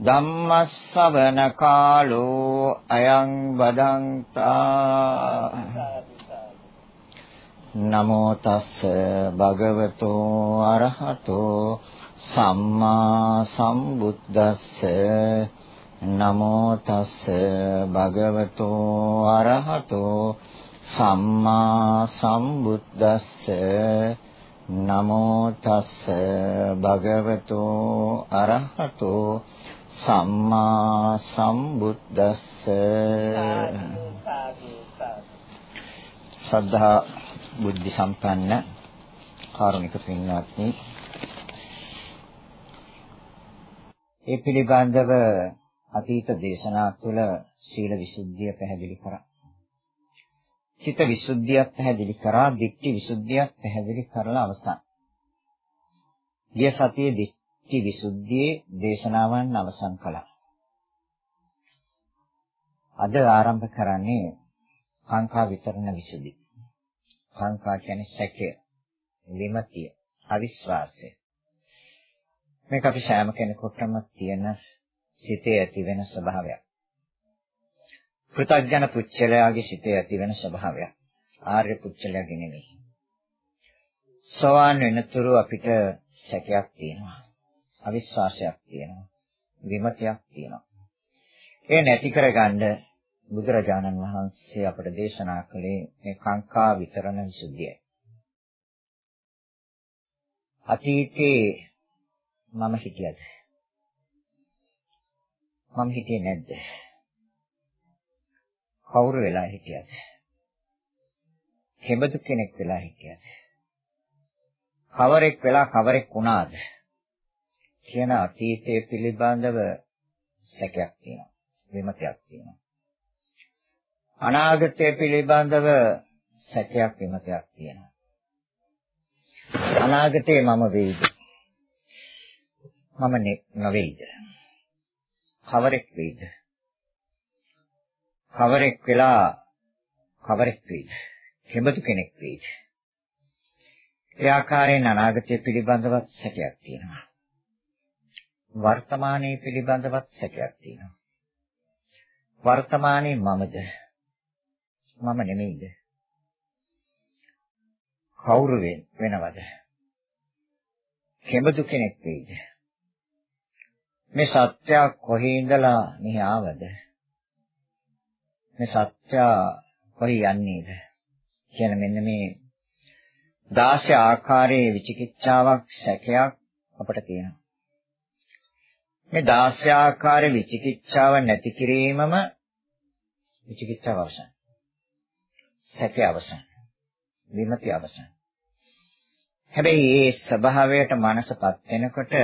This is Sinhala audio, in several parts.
ධම්මස්සවන කාලෝ අයං බදන්තා නමෝ තස්ස භගවතෝ අරහතෝ සම්මා සම්බුද්දස්ස නමෝ තස්ස භගවතෝ අරහතෝ සම්මා සම්බුද්දස්ස නමෝ තස්ස භගවතෝ අරහතෝ සම්මා සම්බුද්දස්ස සද්ධා බුද්ධ සම්පන්න කාරුණික පින්වත්නි ඒ පිළිබඳව අතීත දේශනා තුළ සීල විසුද්ධිය පැහැදිලි කරා. චිත්ත විසුද්ධියක් පැහැදිලි කරා, ditthi විසුද්ධියක් පැහැදිලි කරලා අවසන්. ගිය සතියේ ditthi විසුද්ධියේ දේශනාවන් අවසන් කළා. අද ආරම්භ කරන්නේ කාංකා විතරණ විසුද්ධි. කාංකා කියන්නේ සැකය, විමතිය, අවිශ්වාසය. මේක අපි සෑම කෙනෙකුටම තියෙන සිතේ ඇති වෙන ස්වභාවයක්. පෘථග්ජන පුච්චලයාගේ සිතේ ඇති වෙන ස්වභාවයක්. ආර්ය පුච්චලයාගේ නෙමෙයි. සෝවාන් වෙනතුරු අපිට සැකයක් තියෙනවා. අවිශ්වාසයක් තියෙනවා. විමතියක් තියෙනවා. ඒ නැති කරගන්න බුදුරජාණන් වහන්සේ අපට දේශනා කළේ මේ කාංකා විතරණ විසුද්ධියයි. අතීතේ මම හිටියද මම හිටියේ නැද්ද? කවුරු වෙලා හිටියද? කෙබඳු කෙනෙක් වෙලා හිටියද? කවරෙක් වෙලා කවරෙක් වුණාද? කියන අතීතයේ පිළිබඳව සැකයක් තියෙනවා. විමතයක් තියෙනවා. අනාගතය පිළිබඳව සැකයක් විමතයක් තියෙනවා. අනාගතේ මම වෙයිද? මම නෙවෙයිද? කවරෙක් වෙයිද? කවරෙක් වෙලා කවරෙක් වෙයිද? කෙබඳු කෙනෙක් වෙයිද? ඒ ආකාරයෙන් අනාගතය පිළිබඳවත් සැකයක් තියෙනවා. වර්තමානයේ පිළිබඳවත් සැකයක් තියෙනවා. වර්තමානයේ මමද? මම නෙමෙයිද? කවුරු වෙනවද? කෙබඳු කෙනෙක් වෙයිද? මේ සත්‍ය කොහේ ඉඳලා මෙහි ආවද? මේ සත්‍ය කොහේ යන්නේද? කියන මෙන්න මේ දාශ ආකාරයේ විචිකිච්ඡාවක් සැකයක් අපට තියෙනවා. මේ දාශ ආකාරයේ විචිකිච්ඡාව නැති කිරීමම විචිකිච්ඡාව අවසන්. සැකය අවසන්. විමති අවසන්. හැබැයි මේ ස්වභාවයට මනසපත් වෙනකොට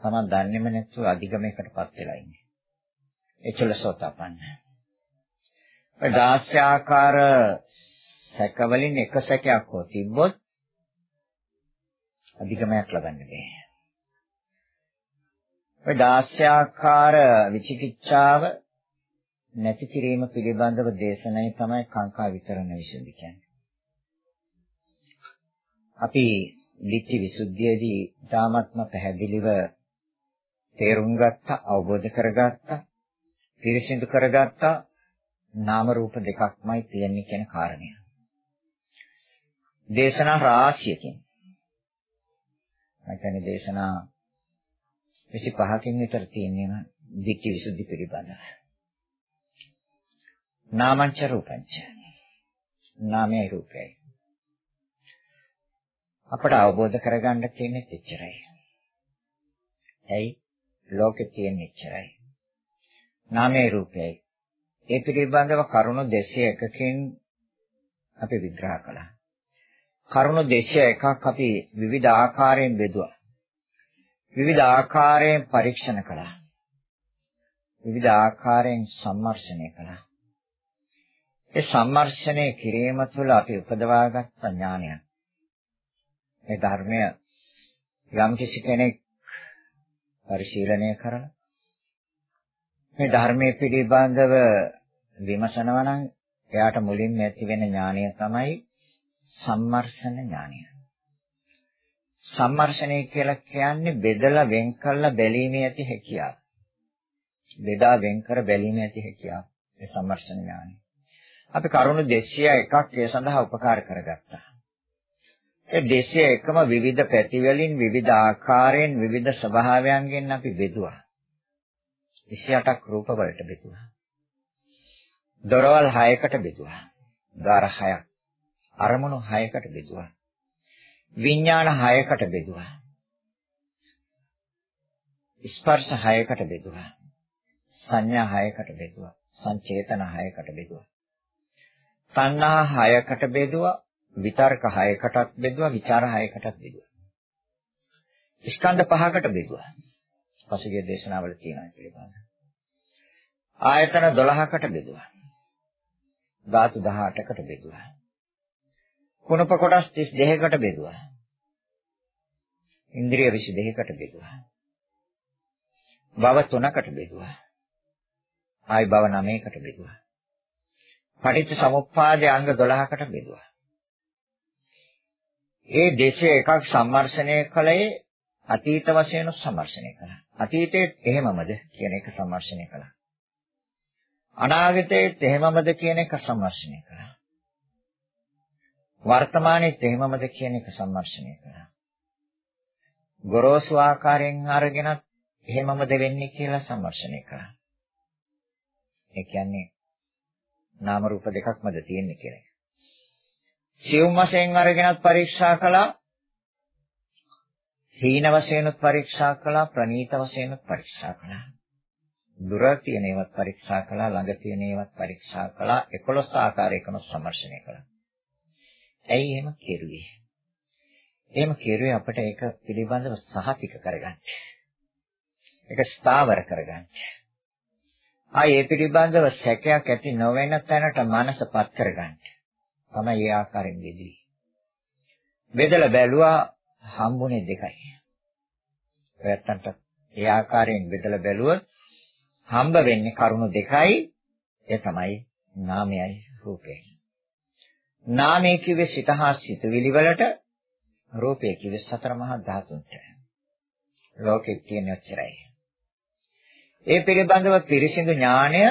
තමන් දන්නේම නැතුව අධිගමයකටපත් වෙලා ඉන්නේ. එචලසෝතපන්න. ඔය දාස්යාකාර සැකවලින් එක සැකයක් හෝ තිබ්බොත් අධිගමයක් ලබන්න බෑ. ඔය දාස්යාකාර විචිකිච්ඡාව නැති කිරීම පිළිබඳව දේශනයි තමයි කාංකා විතරණ විසඳි කියන්නේ. අපි ධිට්ඨි විසුද්ධියේදී ධාමත්ම පැහැදිලිව තේරුම් ගත්තා, අවබෝධ කරගත්තා, පිරිසිදු කරගත්තා නාම රූප දෙකක්මයි තියෙන්නේ කියන කාරණය. දේශනා රාශියකින් මම කියන්නේ දේශනා 25කින් විතර තියෙනවා ධිට්ඨි විසුද්ධි පිළිබඳව. නාමංච රූපංච. නාමයේ රූපයයි. අපට අවබෝධ කරගන්න තියෙන්නේ එච්චරයි. ඇයි? ලෝකේ තියෙන එච්චරයි. නාමයේ රූපයයි. ඒ පිළිබඳව කරුණු 201කින් අපි විග්‍රහ කළා. කරුණු 201ක් අපි විවිධ ආකාරයෙන් බෙදුවා. විවිධ ආකාරයෙන් පරීක්ෂණ කළා. විවිධ ආකාරයෙන් සම්මර්ෂණය කළා. ඒ සම්මර්ෂණය කිරීම තුළ අපි උපදවාගත් ඥානය. මේ ධර්මය යම් කිසි කෙනෙක් පරිශීලනය කරලා මේ ධර්මයේ පිළිබඳව විමසනවා නම් එයාට මුලින්ම ඇති වෙන ඥානය තමයි සම්මර්ෂණ ඥානය. සම්මර්ෂණය කියලා කියන්නේ බෙදලා වෙන් කරලා බැලීමේ ඇති හැකියාව. බෙදා වෙන් කර බැලීමේ ඇති හැකියාව. ඒ සම්මර්ෂණ ඥානය. අපි කරුණු 201ක් ඒ සඳහා උපකාර කරගත්තා. ඒ 201ම විවිධ පැති වලින් විවිධ ආකාරයෙන් විවිධ ස්වභාවයන්ගෙන් අපි බෙදුවා. 28ක් රූප වලට බෙදුවා. දොරවල් 6කට බෙදුවා. ද්වාර 6ක්. අරමුණු 6කට බෙදුවා. විඥාන 6කට බෙදුවා. ස්පර්ශ 6කට බෙදුවා. සංඥා 6කට බෙදුවා. සංචේතන 6කට බෙදුවා. තණ්හා 6කට බෙදුවා. විතර්ක 6කටත් බෙදුවා. විචාර 6කටත් බෙදුවා. ස්කන්ධ පහකට බෙදුවා. පසුගිය දේශනාවල තියෙනවා පිළිබඳ. ආයතන 12කට බෙදුවා. ධාතු 18කට බෙදුවා. කුණප කොටස් 32කට බෙදුවා. ඉන්ද්‍රිය 22කට බෙදුවා. භව 3කට බෙදුවා. ආයි භව 9කට බෙදුවා. පටිච්ච සමුප්පාදයේ අංග 12කට බෙදුවා. ඒ දේශය එකක් සම්මර්ෂණය කළේ අතීත වශයෙන් සම්මර්ෂණය කළා. අතීතයේ එහෙමමද කියන එක සම්මර්ෂණය කළා. අනාගතයේත් එහෙමමද කියන එක සම්මර්ෂණය කළා. වර්තමානයේත් එහෙමමද කියන එක සම්මර්ෂණය කළා. ගොරෝසු ආකාරයෙන් අරගෙනත් එහෙමමද වෙන්නේ කියලා සම්මර්ෂණය කළා. ඒ කියන්නේ නාම රූප දෙකක්මද තියෙන්නේ කියලා. සියුම් වශයෙන් අරගෙනත් පරීක්ෂා කළා. හීන වශයෙන්ත් පරීක්ෂා කළා, ප්‍රනීත වශයෙන්ත් පරීක්ෂා කළා. දුර තියෙන ඒවත් පරීක්ෂා කළා, ළඟ තියෙන ඒවත් පරීක්ෂා කළා, 11 ආකාරයකම සම්මර්ෂණය කළා. ඇයි එහෙම කෙරුවේ? එහෙම කෙරුවේ අපිට ඒක පිළිබඳව සහතික කරගන්න. ඒක ස්ථාවර කරගන්න. ආ ඒ පිළිබඳව සැකයක් ඇති නොවන තැනට මනසපත් කරගන්න. තමයි ඒ ආකාරයෙන් බෙදුවේ. බෙදලා බැලුවා හම්බුනේ දෙකයි. ඔයත්තන්ට ඒ ආකාරයෙන් බෙදලා බැලුවොත් හම්බ වෙන්නේ කරුණු දෙකයි. ඒ තමයි නාමයයි රූපයයි. නාමය කිව්වේ සිත හා සිතුවිලි වලට රූපය කිව්වේ සතර මහා ධාතුන්ට. ලෝකෙත් තියෙන ඔච්චරයි. ඒ පිළිබඳව පිරිසිදු ඥාණය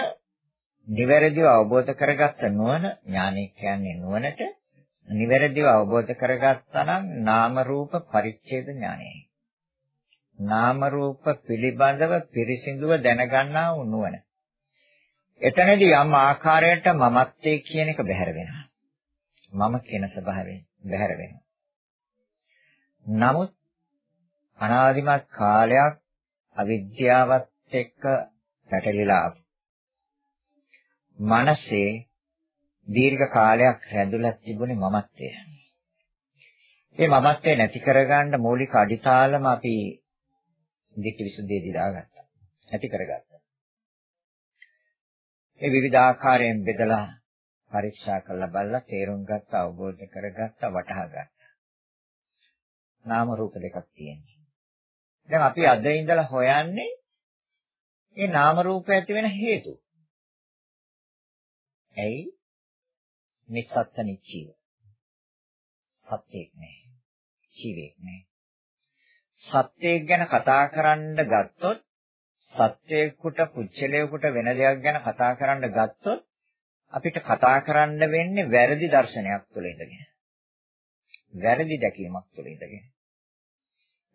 නිවැරදිව අවබෝධ කරගත්ත නුවණ ඥානය කියන්නේ නුවණට නිවැරදිව අවබෝධ කරගත්තා නම් නාම රූප පරිච්ඡේද ඥානයයි. නාම රූප පිළිබඳව පිරිසිදුව දැනගන්නා වූ නුවණ. එතනදී යම් ආකාරයකට මමත්වයේ කියන එක බැහැර වෙනවා. මම කියන ස්වභාවයෙන් බැහැර වෙනවා. නමුත් අනාදිමත් කාලයක් අවිද්‍යාවත් එක්ක පැටලිලා මනසේ දීර්ඝ කාලයක් රැඳුලා තිබුණේ මමත්වය. මේ මමත්වය නැති කරගන්න මූලික අඩිතාලම අපි දිට්ඨි විසුද්ධියදී දාගත්තා. ඇති කරගත්තා. ඒ විවිධ ආකාරයෙන් බෙදලා පරීක්ෂා කරලා බලලා තේරුම් ගත්ත අවබෝධ කරගත්ත වටහා ගත්තා. නාම රූප දෙකක් තියෙනවා. දැන් අපි අද ඉඳලා හොයන්නේ මේ නාම රූප ඇති වෙන හේතු. ඇයි? නිස්සත්ත නිච්චීව. සත්‍යයක් නෑ. ජීවෙක් නෑ. සත්‍යයක් ගැන කතා කරන්න ගත්තොත් සත්‍යයකට පුච්චලයකට වෙන දෙයක් ගැන කතා කරන්න ගත්තොත් අපිට කතා කරන්න වෙන්නේ වැරදි දර්ශනයක් තුළ ඉඳගෙන. වැරදි දැකීමක් තුළ ඉඳගෙන.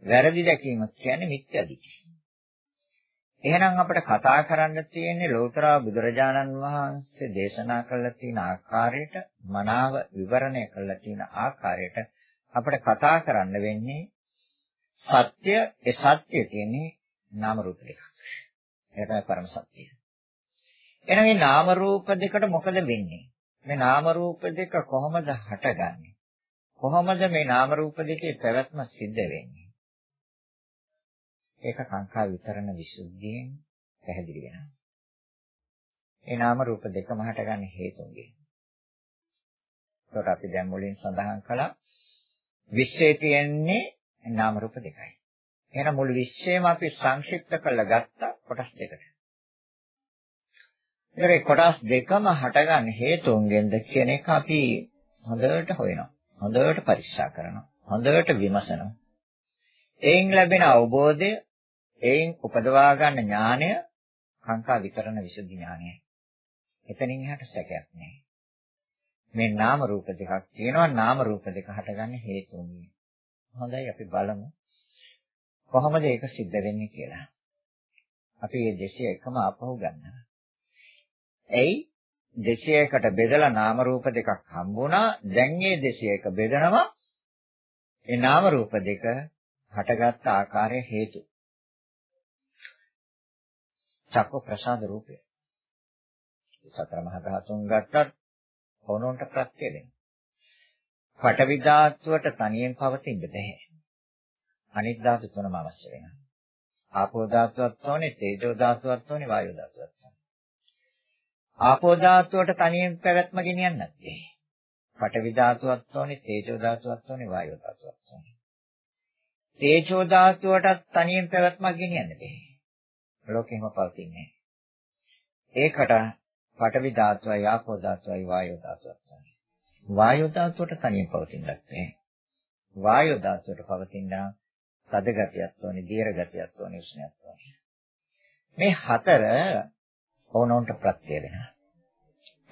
වැරදි දැකීම කියන්නේ මිත්‍යා දිට්ඨිය. එහෙනම් අපිට කතා කරන්න තියෙන්නේ ලෝතර බුදුරජාණන් වහන්සේ දේශනා කළ තියෙන ආකාරයට මනාව විවරණය කළ තියෙන ආකාරයට අපිට කතා කරන්න වෙන්නේ සත්‍ය ඒ සත්‍ය තියෙන්නේ නාම රූප දෙකක්. ඒක තමයි පරම සත්‍යය. එහෙනම් මේ නාම රූප දෙකට මොකද වෙන්නේ? මේ නාම රූප දෙක කොහොමද හටගන්නේ? කොහොමද මේ නාම රූප දෙකේ පැවැත්ම සිද්ධ වෙන්නේ? ඒක කාංකා විතරණ විසුද්ධියෙන් පැහැදිලි වෙනවා. ඒ නාම රූප දෙකම හටගන්න හේතුන්ගේ. ඒකට අපි දැන් මුලින් සඳහන් කළා විශ්වයේ තියෙන්නේ නාම රූප දෙකයි. එහෙනම් මුළු විශ්වයම අපි සංක්ෂිප්ත කරලා ගත්තා කොටස් දෙකට. ඒකේ කොටස් දෙකම හටගන්න හේතුන්ගෙන්ද කියන එක අපි හොඳට හොයනවා. හොඳට පරීක්ෂා කරනවා. හොඳට විමසනවා. එයින් ලැබෙන අවබෝධය, එයින් උපදවා ගන්න ඥානය කාංකා විතරණ විසුද්ධි ඥානයයි. එතනින් එහාට සැකයක් නැහැ. මේ නාම රූප දෙකක් තියෙනවා නාම රූප දෙක හටගන්න හේතුන්ගේ. හොඳයි අපි බලමු. කොහොමද ඒක සිද්ධ වෙන්නේ කියලා. අපි මේ දෙසිය එකම ආපහු ගන්නවා. එයි 200කට බෙදලා නාම රූප දෙකක් හම්බුණා. දැන් මේ 201 බෙදනවා. ඒ නාම රූප දෙක හටගත් ආකාරය හේතු. චක්ක ප්‍රසාද රූපය. සතර මහා ධාතුන් ගත්තත් ඕනොන්ට ප්‍රත්‍ය වෙනවා. පඨවි ධාතුවට තනියෙන් පවතින්න බෑ. අනිත් ධාතු තුනම අවශ්‍ය වෙනවා. ආපෝ ධාතුවත් ඕනේ, තේජෝ ධාතුවත් ඕනේ, වායෝ ධාතුවත් ආපෝ ධාතුවට තනියෙන් පැවැත්ම ගෙනියන්නත් බැහැ. පඨවි ධාතුවක් ඕනේ, තේජෝ ධාතුවක් ඕනේ, වායෝ ධාතුවක් ඕනේ. තේජෝ ධාතුවටත් තනියෙන් පැවැත්මක් ගෙනියන්න බැහැ. ලෝකෙම පවතින්නේ ඒකට පඨවි ධාතුවයි, ආපෝ ධාතුවයි, වායෝ ධාතුවක් ඕනේ. වායෝ ධාතුවට තනියෙන් පවතින්නත් බැහැ. වායෝ ධාතුවට පවතින තද ගතියක් ඕනේ, දීර්ඝ ගතියක් ඕනේ, උෂ්ණයක් ඕනේ. මේ හතර ඕනෝන්ට ප්‍රත්‍ය වෙනවා.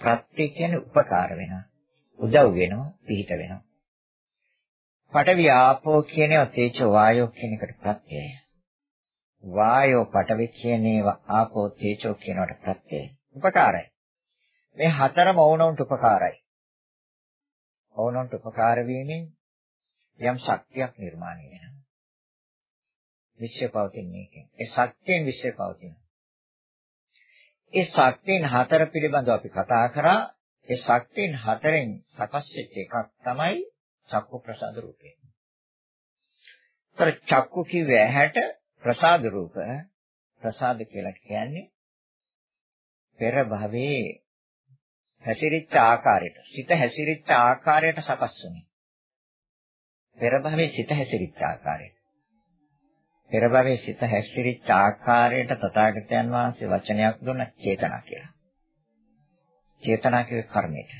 ප්‍රත්‍ය කියන්නේ උපකාර වෙනවා. උදව් වෙනවා, පිහිට වෙනවා. පඨවි ආපෝ කියන ඒවා තේජෝ වායෝ කියන එකට ප්‍රත්‍යයයි. වායෝ පඨවි කියන ඒවා ආපෝ තේජෝ කියනවට ප්‍රත්‍යයයි. උපකාරයි. මේ හතරම ඕනොන්ට උපකාරයි. ඕනොන්ට උපකාර වීමෙන් යම් ශක්තියක් නිර්මාණය වෙනවා. විශ්ව පවතින එකෙන්. ඒ ශක්තියෙන් විශ්ව පවතිනවා. ඒ ශක්තියන් හතර පිළිබඳව අපි කතා කරා. ඒ ශක්තියන් හතරෙන් සකස් වෙච්ච එකක් තමයි චක්කු ප්‍රසාද රූපය. ඒතර චක්කු කිව්වේ ඇහැට ප්‍රසාද රූප ප්‍රසාද කියලා කියන්නේ පෙර භවයේ හැසිරිච්ච ආකාරයට සිත හැසිරිච්ච ආකාරයට සකස් වුනේ. පෙර භවයේ සිත හැසිරිච්ච ආකාරයට. පෙර භවයේ සිත හැසිරිච්ච ආකාරයට තථාගතයන් වහන්සේ වචනයක් දුන්න චේතනා කියලා. චේතනා කියන්නේ කර්මයට.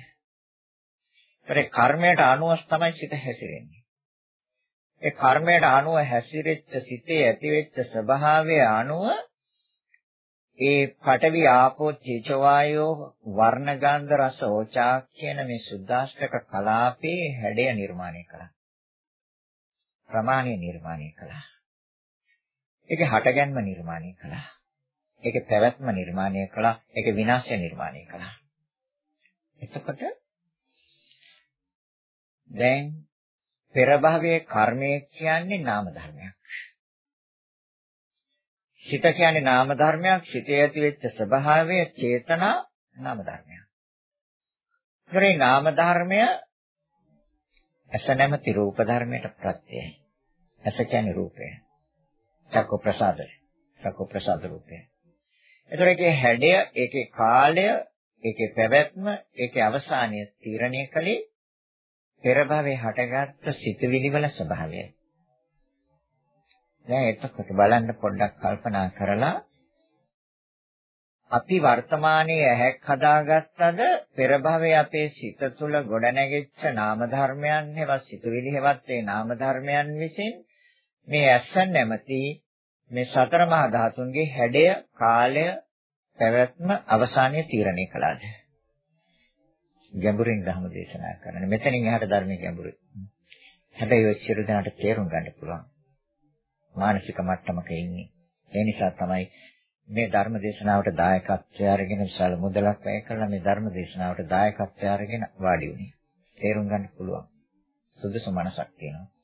ඒ කර්මයට අනුව තමයි සිත හැසිරෙන්නේ. ඒ කර්මයට අනුව හැසිරෙච්ච සිතේ ඇතිවෙච්ච ස්වභාවය අනුව ඒ පඨවි ආපෝ චේචවායෝ වර්ණ ගන්ධ රස ඕචා කියන මේ සුද්දාෂ්ටක කලාපේ හැඩය නිර්මාණය කළා. ප්‍රමාණය නිර්මාණය කළා. ඒකේ හටගැන්ම නිර්මාණය කළා. ඒකේ පැවැත්ම නිර්මාණය කළා. ඒකේ විනාශය නිර්මාණය කළා. එතකොට දැන් පෙර භවයේ කර්මය කියන්නේ නාම ධර්මයක්. සිත කියන්නේ නාම ධර්මයක්. සිතේ ඇති වෙච්ච ස්වභාවය චේතනා නාම ධර්මයක්. ඒකේ නාම ධර්මය ඇස නැමැති රූප ධර්මයට ප්‍රත්‍යයයි. ඇස කියන්නේ රූපය. චක්ක ප්‍රසාදය. චක්ක ප්‍රසාද රූපය. ඒතර ඒකේ හැඩය, ඒකේ කාලය, ඒකේ පැවැත්ම, ඒකේ අවසානය තීරණය කළේ පෙර භවයේ හටගත්තු සිතුවිලි වල ස්වභාවයයි. දැන් එතකොට බලන්න පොඩ්ඩක් කල්පනා කරලා අපි වර්තමානයේ ඇහැක් හදාගත්තද පෙර භවයේ අපේ සිත තුළ ගොඩනැගෙච්ච නාම ධර්මයන් හේවත් සිතුවිලි හේවත් ඒ නාම ධර්මයන් විසින් මේ ඇස නැමැති මේ සතර මහා ධාතුන්ගේ හැඩය, කාලය, පැවැත්ම අවසානයේ තීරණය කළාද? ගැඹුරින් ධර්ම දේශනා කරන්නේ. මෙතනින් එහාට ධර්මයේ ගැඹුරුයි. හැබැයි ඔය සියලු දෙනාට තේරුම් ගන්න පුළුවන්. මානසික මට්ටමක ඉන්නේ. ඒ නිසා තමයි මේ ධර්ම දේශනාවට දායකත්වය අරගෙන විශාල මුදලක් වැය කළා මේ ධර්ම දේශනාවට දායකත්වය අරගෙන වාඩි වුණේ. තේරුම් ගන්න පුළුවන්. සුදුසු මනසක් තියෙනවා.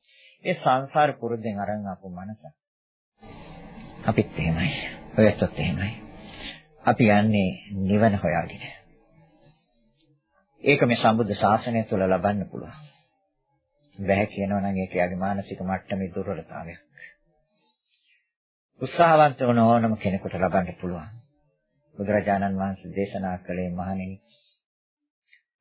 ඒ සංසාර පුරුද්දෙන් අරන් ආපු මනස. අපිත් එහෙමයි. ඔයත් එහෙමයි. අපි යන්නේ නිවන හොයාගෙන. ඒක මේ සම්බුද්ධ ශාසනය තුළ ලබන්න පුළුවන්. බැහැ කියනවා නම් ඒක යාගේ මානසික මට්ටමේ දුර්වලතාවයක්. උත්සාහවන්ත වන ඕනම කෙනෙකුට ලබන්න පුළුවන්. බුදුරජාණන් වහන්සේ දේශනා කළේ මහණෙනි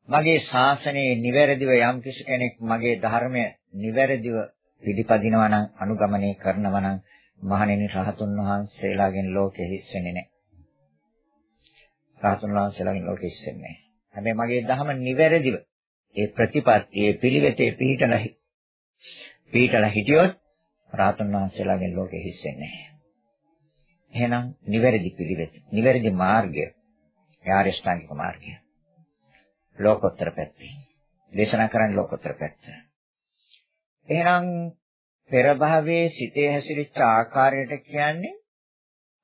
මගේ ශාසනයේ නිවැරදිව යම් කෙනෙක් මගේ ධර්මය නිවැරදිව පිළිපදිනවා නම් අනුගමනය කරනවා නම් මහණෙනි රහතුන් වහන්සේලාගෙන් ලෝකෙ හිස් වෙන්නේ නැහැ. රහතුන් වහන්සේලාගෙන් ලෝකෙ හිස් වෙන්නේ නැහැ. හැබැයි මගේ ධර්ම නිවැරදිව ඒ ප්‍රතිපත්තියේ පිළිවෙතේ පිහිටලා පිහිටලා හිටියොත් රහතුන් වහන්සේලාගෙන් ලෝකෙ හිස් වෙන්නේ නැහැ. එහෙනම් නිවැරදි පිළිවෙත, නිවැරදි මාර්ගය, ආර්ය ශ්‍රාංගික මාර්ගය. ලෝකෝත්තර පැත්තේ. දේශනා කරන්නේ ලෝකෝත්තර පැත්ත. එහෙනම් පෙර භවයේ සිතේ හැසිරිච්ච ආකාරයට කියන්නේ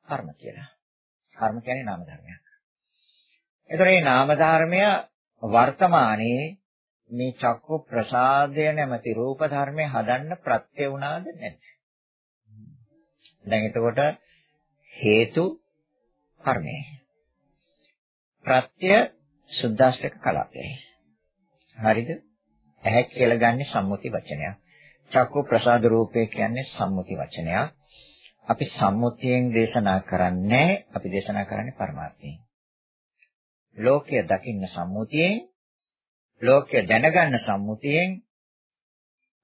කර්ම කියලා. කර්ම කියන්නේ නාම ධර්මයක්. ඒතර මේ නාම ධර්මය වර්තමානයේ මේ චක්කු ප්‍රසාදය නැමැති රූප ධර්මය හදන්න ප්‍රත්‍ය වුණාද නැද්ද? දැන් එතකොට හේතු කර්මය. ප්‍රත්‍ය සුද්දාෂ්ටක කලාපය. හරිද? ඇහැ කියලා ගන්න සම්මුති වචනයක්. චක්කු ප්‍රසාද රූපය කියන්නේ සම්මුති වචනයක්. අපි සම්මුතියෙන් දේශනා කරන්නේ අපි දේශනා කරන්නේ පරමාර්ථයෙන්. ලෝකය දකින්න සම්මුතියෙන් ලෝකය දැනගන්න සම්මුතියෙන්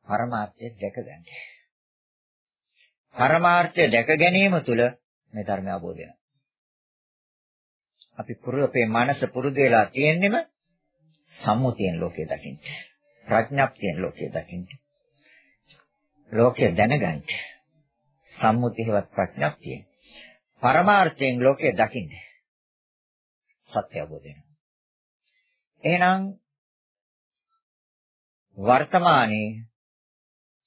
පරමාර්ථය දැක ගන්න. පරමාර්ථය දැක ගැනීම තුළ මේ ධර්මය අවබෝධ වෙනවා. අපි පුරුපේ මනස පුරුදු වෙලා තියෙන්නෙම සම්මුතියෙන් ලෝකය දකින්න. ප්‍රඥප්තියෙන් ලෝකය දකින්න. ලෝකය දැනගන්න. සම්මුතියවත් ප්‍රඥප්තියෙන්. පරමාර්ථයෙන් ලෝකය දකින්න. සත්‍ය අවබෝධ වෙනවා. එහෙනම් වර්තමානයේ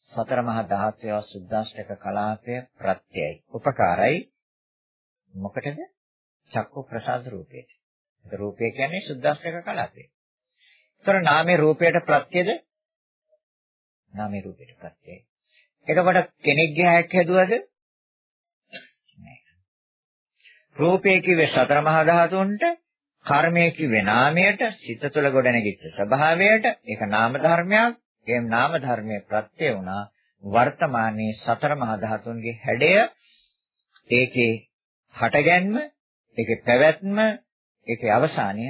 සතර මහා ධාත්වය සුද්දාෂ්ටක කලාපය ප්‍රත්‍යයයි උපකාරයි මොකටද චක්කු ප්‍රසාද රූපයට ඒක රූපය කියන්නේ සුද්දාෂ්ටක කලාපය. ඒතර නාමයේ රූපයට ප්‍රත්‍යද නාමයේ රූපයට ප්‍රත්‍යයයි. එතකොට කෙනෙක්ගේ හැක් හැදුවද? නෑ. රූපය කිව්වේ සතර මහා ධාතුන්ට කර්මය කිව්වේ නාමයට සිත තුළ ගොඩනැගිච්ච ස්වභාවයට. ඒක නාම ධර්මයක්. ඒ නාම ධර්මයේ ප්‍රත්‍ය වුණා. වර්තමානයේ සතර මහා ධාතුන්ගේ හැඩය. ඒකේ හටගැන්ම ඒකේ පැවැත්ම ඒකේ අවසානය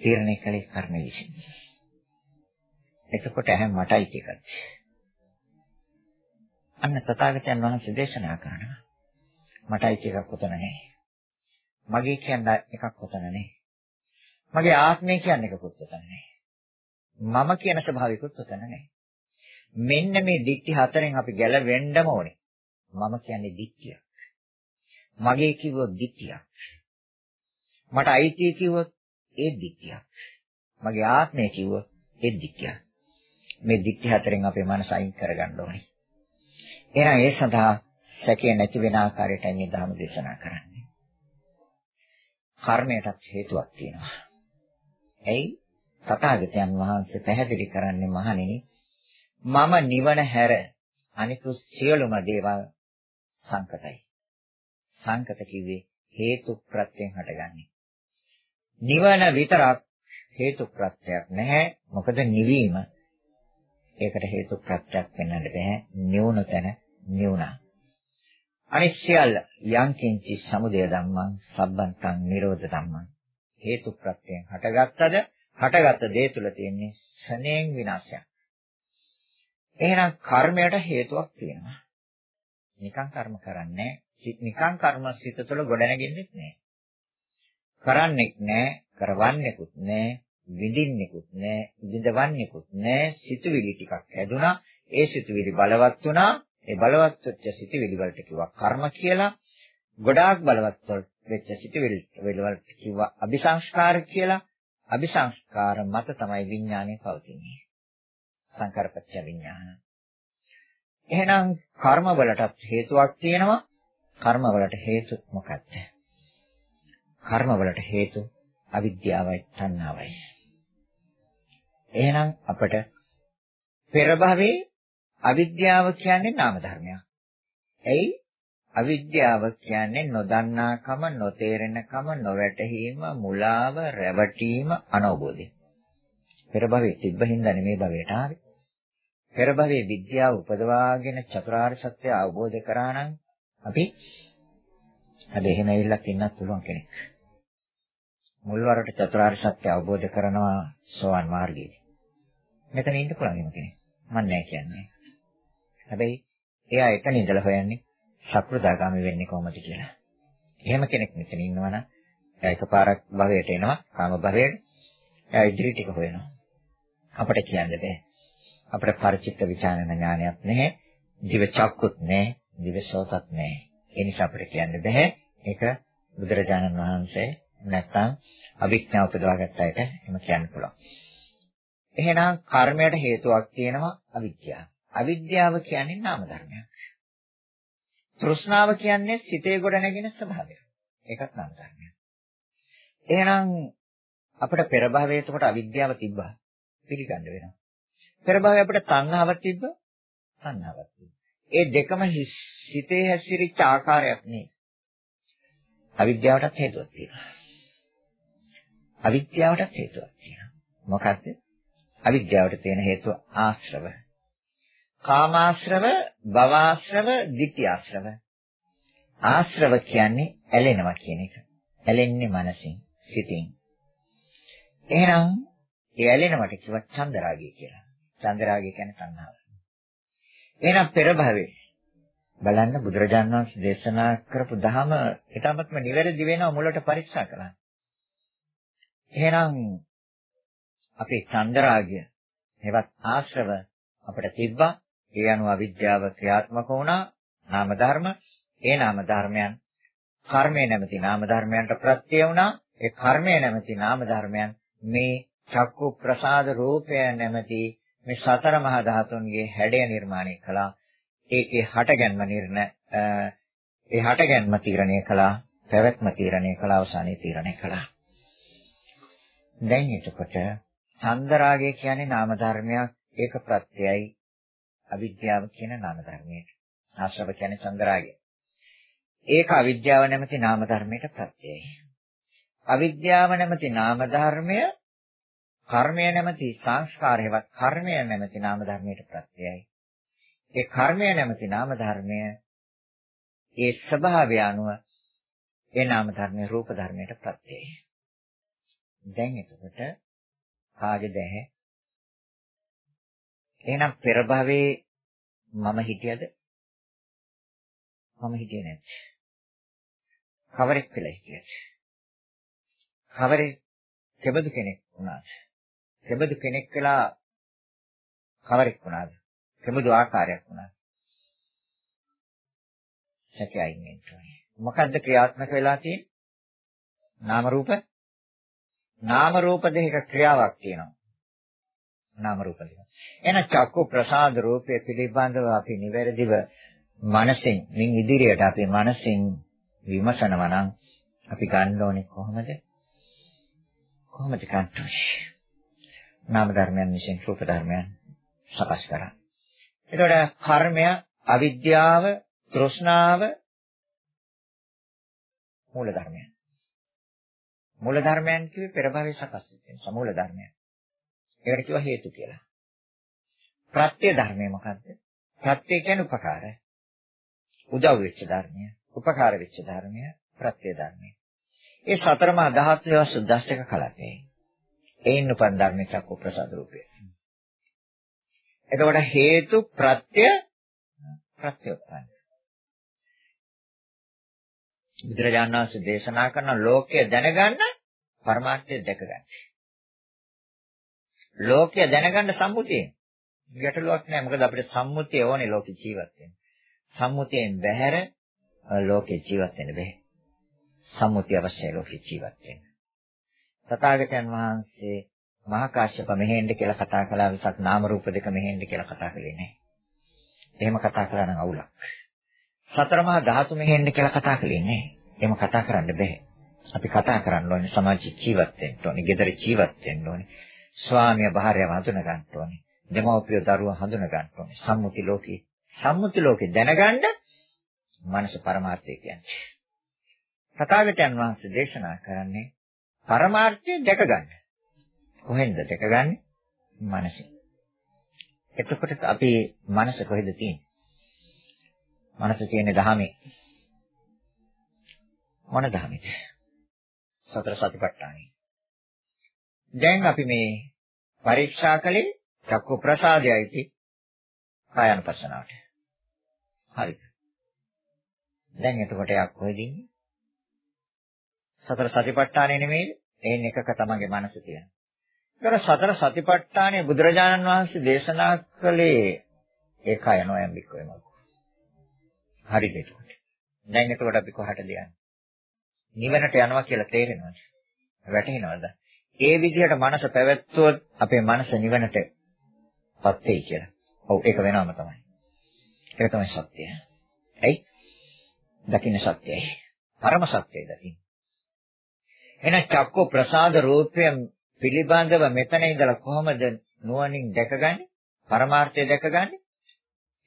තීරණය කළේ කර්ම විශ්ින් එතකොට ඇහැ මටයි ටිකක්. අන්න තථාගතයන් වහන්සේ දේශනා කරනවා මටයි ටිකක් උතන නැහැ මගේ කියන්න එකක් උතන නැහැ. මගේ ආත්මය කියන්නේ එකකුත් උතන නැහැ. මම කියන ස්වභාවිකුත් උතන නැහැ. මෙන්න මේ දික්ටි හතරෙන් අපි ගැලවෙන්නම ඕනේ. මම කියන්නේ දික්තියක්. මගේ කිව්වොත් දික්තියක්. මට අයිති කිව්වොත් ඒ දික්තියක්. මගේ ආත්මය කිව්වොත් ඒ දික්තියක්. මේ දික්ටි හතරෙන් අපේ මනස අයින් කරගන්න ඕනේ. එහෙනම් ඒ සඳහා සැකේ නැති වෙන ආකාරයට මේ ධර්ම දේශනා කරන්නේ. කර්මයටත් හේතුවක් තියෙනවා. එයි තථාගතයන් වහන්සේ පැහැදිලි කරන්නේ මහණෙනි මම නිවන හැර අනිකුත් සියලුම දේවල් සංකතයි. සංකත කිව්වේ හේතු ප්‍රත්‍යයෙන් හටගන්නේ. නිවන විතරක් හේතු ප්‍රත්‍යක් නැහැ. මොකද නිවීම ඒකට හේතු ප්‍රත්‍යක් වෙන්නට බෑ. නිවුණු තැන නිවුණා. අනිත් සියල්ල යං කිංචි සමුදය ධම්මං සම්බන්තං නිරෝධ ධම්මං. හේතු ප්‍රත්‍යයෙන් හටගත්තද? හටගත්ත දේ තුල තියෙන්නේ සනේන් විනාශයක්. එහෙනම් කර්මයට හේතුවක් තියෙනවා. නිකං කර්ම කරන්නේ නිකං කර්ම සිත තුළ ගොඩනගෙන්නේ නැහැ කරන්නෙක් නැහැ කරවන්නෙකුත් නැහැ විඳින්නෙකුත් නැහැ විඳවන්නෙකුත් නැහැ සිතුවිලි ටිකක් හැදුනා. ඒ සිතුවිලි බලවත් වුණා. ඒ බලවත් වෙච්ච සිටිවිලි වලට කිව්වා කර්ම කියලා. ගොඩාක් බලවත් වෙච්ච සිටිවිලි වලට කිව්වා අபிසංස්කාර කියලා. අபிසංස්කාර මත තමයි විඥානය පවතින්නේ. සංකාරපච්ච විඥාන. එහෙනම් කර්ම වලටත් හේතුවක් තියෙනවා. කර්ම වලට හේතු මොකක්ද? කර්ම වලට හේතු අවිද්‍යාවයි තණ්හාවයි. එහෙනම් අපට පෙර භවයේ අවිද්‍යාව කියන්නේ නාම ධර්මයක්. එයි අවිද්‍යාව කියන්නේ නොදන්නාකම, නොතේරෙනකම, නොවැටහීම, මුලාව, රැවටීම, අනවබෝධය. පෙර භවයේ තිබ්බ හින්දා නෙමේ භවයට ආවේ. පෙර භවයේ විද්‍යාව උපදවාගෙන චතුරාර්ය සත්‍ය අවබෝධ කරා නම් අපි අද එහෙම ඇවිල්ලා ඉන්නත් පුළුවන් කෙනෙක්. මුල්වරට චතුරාර්ය සත්‍ය අවබෝධ කරනවා සෝවන් මාර්ගයේදී. මෙතන ඉන්න පුළුවන් එහෙම කෙනෙක්. මම නෑ කියන්නේ. හැබැයි එයා එතන ඉඳලා හොයන්නේ සක්‍රදාගාමි වෙන්නේ කොහොමද කියලා. එහෙම කෙනෙක් මෙතන ඉන්නවනම් එයා එකපාරක් භවයට එනවා කාම භවයට. එයා ඉදිරි ටික හොයනවා. අපිට කියන්න බෑ. අපිට පරිචිත්ත විචාරණ ඥානයක් නැහැ. දිව චක්කුත් නැහැ. දිව සෝතත් නැහැ. ඒ නිසා අපිට කියන්න බෑ. ඒක බුදුරජාණන් වහන්සේ නැත්තම් අවිඥා උපදවාගත්ත අයට එහෙම කියන්න පුළුවන්. එහෙනම් කර්මයට හේතුවක් තියෙනවා අවිද්‍යාව. අවිද්‍යාව කියන්නේ නාම ධර්මයක්. තෘෂ්ණාව කියන්නේ සිතේ ගොඩ නැගෙන ස්වභාවය. ඒකත් නාම ධර්මයක්. එහෙනම් අපිට පෙර භවයේ එතකොට අවිද්‍යාව තිබ්බා. පිළිගන්න වෙනවා. පෙර භවයේ අපිට තණ්හාවක් තිබ්බා. තණ්හාවක් තිබ්බා. ඒ දෙකම සිතේ හැසිරිච්ච ආකාරයක් නේ. අවිද්‍යාවටත් හේතුවක් තියෙනවා. අවිද්‍යාවටත් හේතුවක් තියෙනවා. මොකද්ද? අවිද්‍යාවට තියෙන හේතුව ආශ්‍රව. කාමාශ්‍රව, භවආශ්‍රව, ditthියාශ්‍රව. ආශ්‍රව කියන්නේ ඇලෙනවා කියන එක. ඇලෙන්නේ මනසින්, සිතින්. එහෙනම් ඒ ඇලෙනවට කිව්ව චන්දරාගය කියලා. චන්දරාගය කියන්නේ තණ්හාව. එහෙනම් පෙර භවයේ බලන්න බුදුරජාණන් වහන්සේ දේශනා කරපු ධහම ඊටමත්ම නිවැරදි වෙනවා මුලට පරීක්ෂා කළා. එහෙනම් අපේ චන්දරාගය එවත් ආශ්‍රව අපිට තිබ්බා. ඒ අනුව අවිද්‍යාව ක්‍රියාත්මක වුණා. නාම ධර්ම. ඒ නාම ධර්මයන් කර්මය නැමැති නාම ධර්මයන්ට ප්‍රත්‍ය වුණා. ඒ කර්මය නැමැති නාම ධර්මයන් මේ චක්කු ප්‍රසාද රූපය නැමැති මේ සතර මහා ධාතුන්ගේ හැඩය නිර්මාණය කළා. ඒකේ හටගන්ම නිර්ණ ඒ හටගන්ම තීරණය කළා. පැවැත්ම තීරණය කළා. අවසානයේ තීරණය කළා. දැන් එතකොට චන්දරාගය කියන්නේ නාම ධර්මයක්. ඒක ප්‍රත්‍යයයි අවිද්‍යාව කියන නාම ධර්මයට. ආශ්‍රව කියන්නේ චන්දරාගය. ඒක අවිද්‍යාව නැමැති නාම ධර්මයට ප්‍රත්‍යයයි. අවිද්‍යාව නැමැති නාම ධර්මය කර්මය නැමැති සංස්කාරයවත් කර්මය නැමැති නාම ධර්මයට ප්‍රත්‍යයයි. ඒ කර්මය නැමැති නාම ධර්මය ඒ ස්වභාවය අනුව ඒ නාම ධර්මයේ රූප ධර්මයට ප්‍රත්‍යයයි. දැන් එතකොට කාගේද ඇහැ? එහෙනම් පෙර භවයේ මම හිටියද? මම හිටියේ නැද්ද? කවරෙක් වෙලා හිටියද? කවරේ කෙබඳු කෙනෙක් වුණාද? කෙබඳු කෙනෙක් වෙලා කවරෙක් වුණාද? කෙබඳු ආකාරයක් වුණාද? සැකයයින් වෙන්නේ. මොකද්ද ක්‍රියාත්මක වෙලා තියෙන්නේ? නාම රූප නාම රූප දෙක ක්‍රියාවක් තියෙනවා. නාම රූප දෙක. එන චක්කු ප්‍රසාද රූපය පිළිබඳව අපි නිවැරදිව මනසෙන් මින් ඉදිරියට අපි මනසෙන් විමසනවා නම් අපි ගන්න ඕනේ කොහොමද? කොහොමද ගන්න නාම ධර්මයන් විසින් රූප ධර්මයන් සකස් කරා. එතකොට කර්මය, අවිද්‍යාව, තෘෂ්ණාව මූල ධර්මයන්. මූල ධර්මයන් කිව්වේ පෙර භවයේ සකස් වෙච්ච සමූල ධර්මයන්. ඒකට කිව්වා හේතු කියලා. ප්‍රත්‍ය ධර්මය මොකද්ද? ප්‍රත්‍ය කියන්නේ උපකාරය. උදව් වෙච්ච ධර්මය, උපකාර වෙච්ච ධර්මය, ප්‍රත්‍ය ධර්මය. ඒ සතරමා ධාතු ඒවා සුද්දස්තක කලකේ. ඒන් උපන් ධර්මයක් චක්කු ප්‍රසාද රූපය. එතකොට හේතු ප්‍රත්‍ය ප්‍රත්‍යඋත්පන්න. බුදුරජාණන් වහන්සේ දේශනා කරන ලෝකය දැනගන්න පරමාර්ථය දැක ගන්න. ලෝකය දැනගන්න සම්මුතියෙන් ගැටලුවක් නෑ මොකද අපිට සම්මුතිය ඕනේ ලෝක ජීවත් වෙන්න. සම්මුතියෙන් බැහැර ලෝකේ ජීවත් වෙන්න බෑ. සම්මුතිය අවශ්‍යයි ලෝකේ ජීවත් වෙන්න. තථාගතයන් වහන්සේ මහා කාශ්‍යප මෙහෙන්න කියලා කතා කළා විසක් නාම රූප දෙක මෙහෙන්න කියලා කතා කළේ නෑ. එහෙම කතා කළා නම් අවුලක්. සතර මහා ධාතු මෙහෙන්න කියලා කතා කළේ නෑ. එහෙම කතා කරන්න බෑ. අපි කතා කරන්න ඕනේ සමාජ ජීවත් වෙන්න ඕනේ, ගෙදර ජීවත් වෙන්න ඕනේ. ස්වාමියා භාර්යාව හඳුන ගන්න ඕනේ. දෙමව්පිය දරුවා හඳුන ගන්න ඕනේ. සම්මුති ලෝකේ සම්මුති ලෝකේ දැනගන්න මනස පරමාර්ථය කියන්නේ. තථාගතයන් වහන්සේ දේශනා කරන්නේ පරමාර්ථය දැක ගන්න. කොහෙන්ද දැකගන්නේ? මනසින්. එතකොට අපි මනස කොහෙද තියෙන්නේ? මනස තියෙන්නේ දහමේ. මොන දහමේද? සතර සතිපට්ඨානෙ. දැන් අපි මේ පරීක්ෂා කළේ චක්කු ප්‍රසාදයයි කායानुපස්සනාවට. හරිද? දැන් එතකොට යක් කොහෙද ඉන්නේ? සතර සතිපට්ඨානෙ නෙමෙයි එයින් එකක තමන්ගේ මනස තියෙන. ඒතර සතර සතිපට්ඨානෙ බුදුරජාණන් වහන්සේ දේශනා කළේ ඒකය නොයම් බික්කෝ මග්ගෝ. හරිද එතකොට? දැන් එතකොට අපි කොහටද යන්නේ? නිවනට යනවා කියලා තේරෙනවද? වැටහෙනවද? ඒ විදිහට මනස පැවැත්වුවොත් අපේ මනස නිවනටපත් වෙයි කියලා. ඔව් ඒක වෙනවම තමයි. ඒක තමයි සත්‍යය. ඇයි? දකින්න සත්‍යයි. පරම සත්‍යයි දකින්න. එන චක්ක ප්‍රසාද රූපය පිළිබඳව මෙතන ඉඳලා කොහොමද නුවණින් දැකගන්නේ? පරමාර්ථය දැකගන්නේ?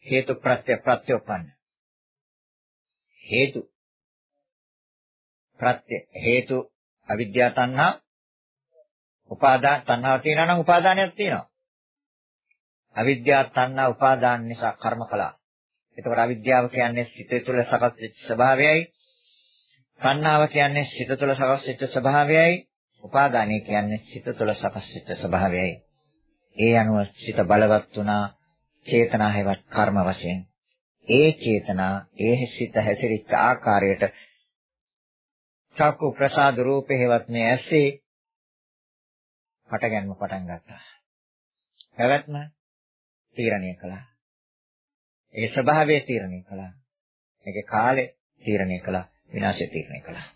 හේතු ප්‍රත්‍ය ප්‍රත්‍යෝපන්න. හේතු ප්‍රත්‍ය හේතු අවිද්‍යා තණ්හා උපාදාන තණ්හාව තියෙනවා නම් උපාදානයක් තියෙනවා. අවිද්‍යා තණ්හා උපාදාන නිසා කර්ම කළා. එතකොට අවිද්‍යාව කියන්නේ සිත තුළ සකස් වෙච්ච ස්වභාවයයි. තණ්හාව කියන්නේ සිත තුළ සකස් වෙච්ච ස්වභාවයයි. උපාදානය කියන්නේ සිත තුළ සකස් වෙච්ච ස්වභාවයයි. ඒ අනුව සිත බලවත් වුණා චේතනා හැවත් කර්ම වශයෙන්. ඒ චේතනා ඒ සිත හැසිරිච්ච ආකාරයට චක්කු ප්‍රසාද රූපේ හැවත් මේ ඇසේ හටගන්න පටන් ගත්තා. පැවැත්ම තීරණය කළා. ඒ ස්වභාවය තීරණය කළා. ඒකේ කාලය තීරණය කළා. විනාශය තීරණය කළා.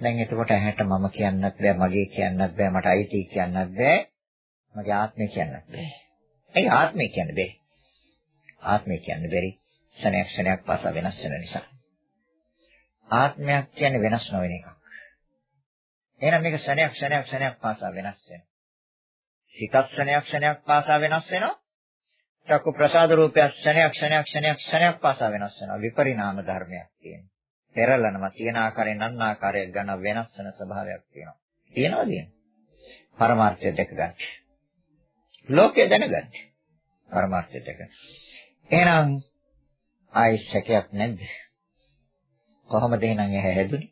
දැන් එතකොට ඇහැට මම කියන්නත් බෑ, මගේ කියන්නත් බෑ, මට අයිති කියන්නත් බෑ, මගේ ආත්මය කියන්නත් බෑ. ඒ ආත්මය කියන්න බෑ. ආත්මය කියන්න බැරි. ක්ෂණයක් ක්ෂණයක් පාසා වෙනස් වෙන නිසා. ආත්මයක් කියන්නේ වෙනස් නොවන එකක්. එහෙනම් මේක ක්ෂණයක් ක්ෂණයක් ක්ෂණයක් පාසා වෙනස් වෙනවා. හිතත් ක්ෂණයක් ක්ෂණයක් පාසා වෙනස් වෙනවා. චක්කු ප්‍රසාද රූපය ක්ෂණයක් ක්ෂණයක් ක්ෂණයක් ක්ෂණයක් පාසා වෙනස් වෙනවා. විපරිණාම ධර්මයක් තියෙනවා. පෙරලනවා තියෙන ආකාරයෙන් අන් ආකාරයක් ගන්න වෙනස් වෙන ස්වභාවයක් තියෙනවා. තියෙනවද? පරමාර්ථය දැක ගන්න. ලෝකය දැනගන්න. පරමාර්ථය දැක. එහෙනම් ආයි සැකයක් නැද්ද? කොහොමද එහෙනම් ඇහැ හැදුනේ?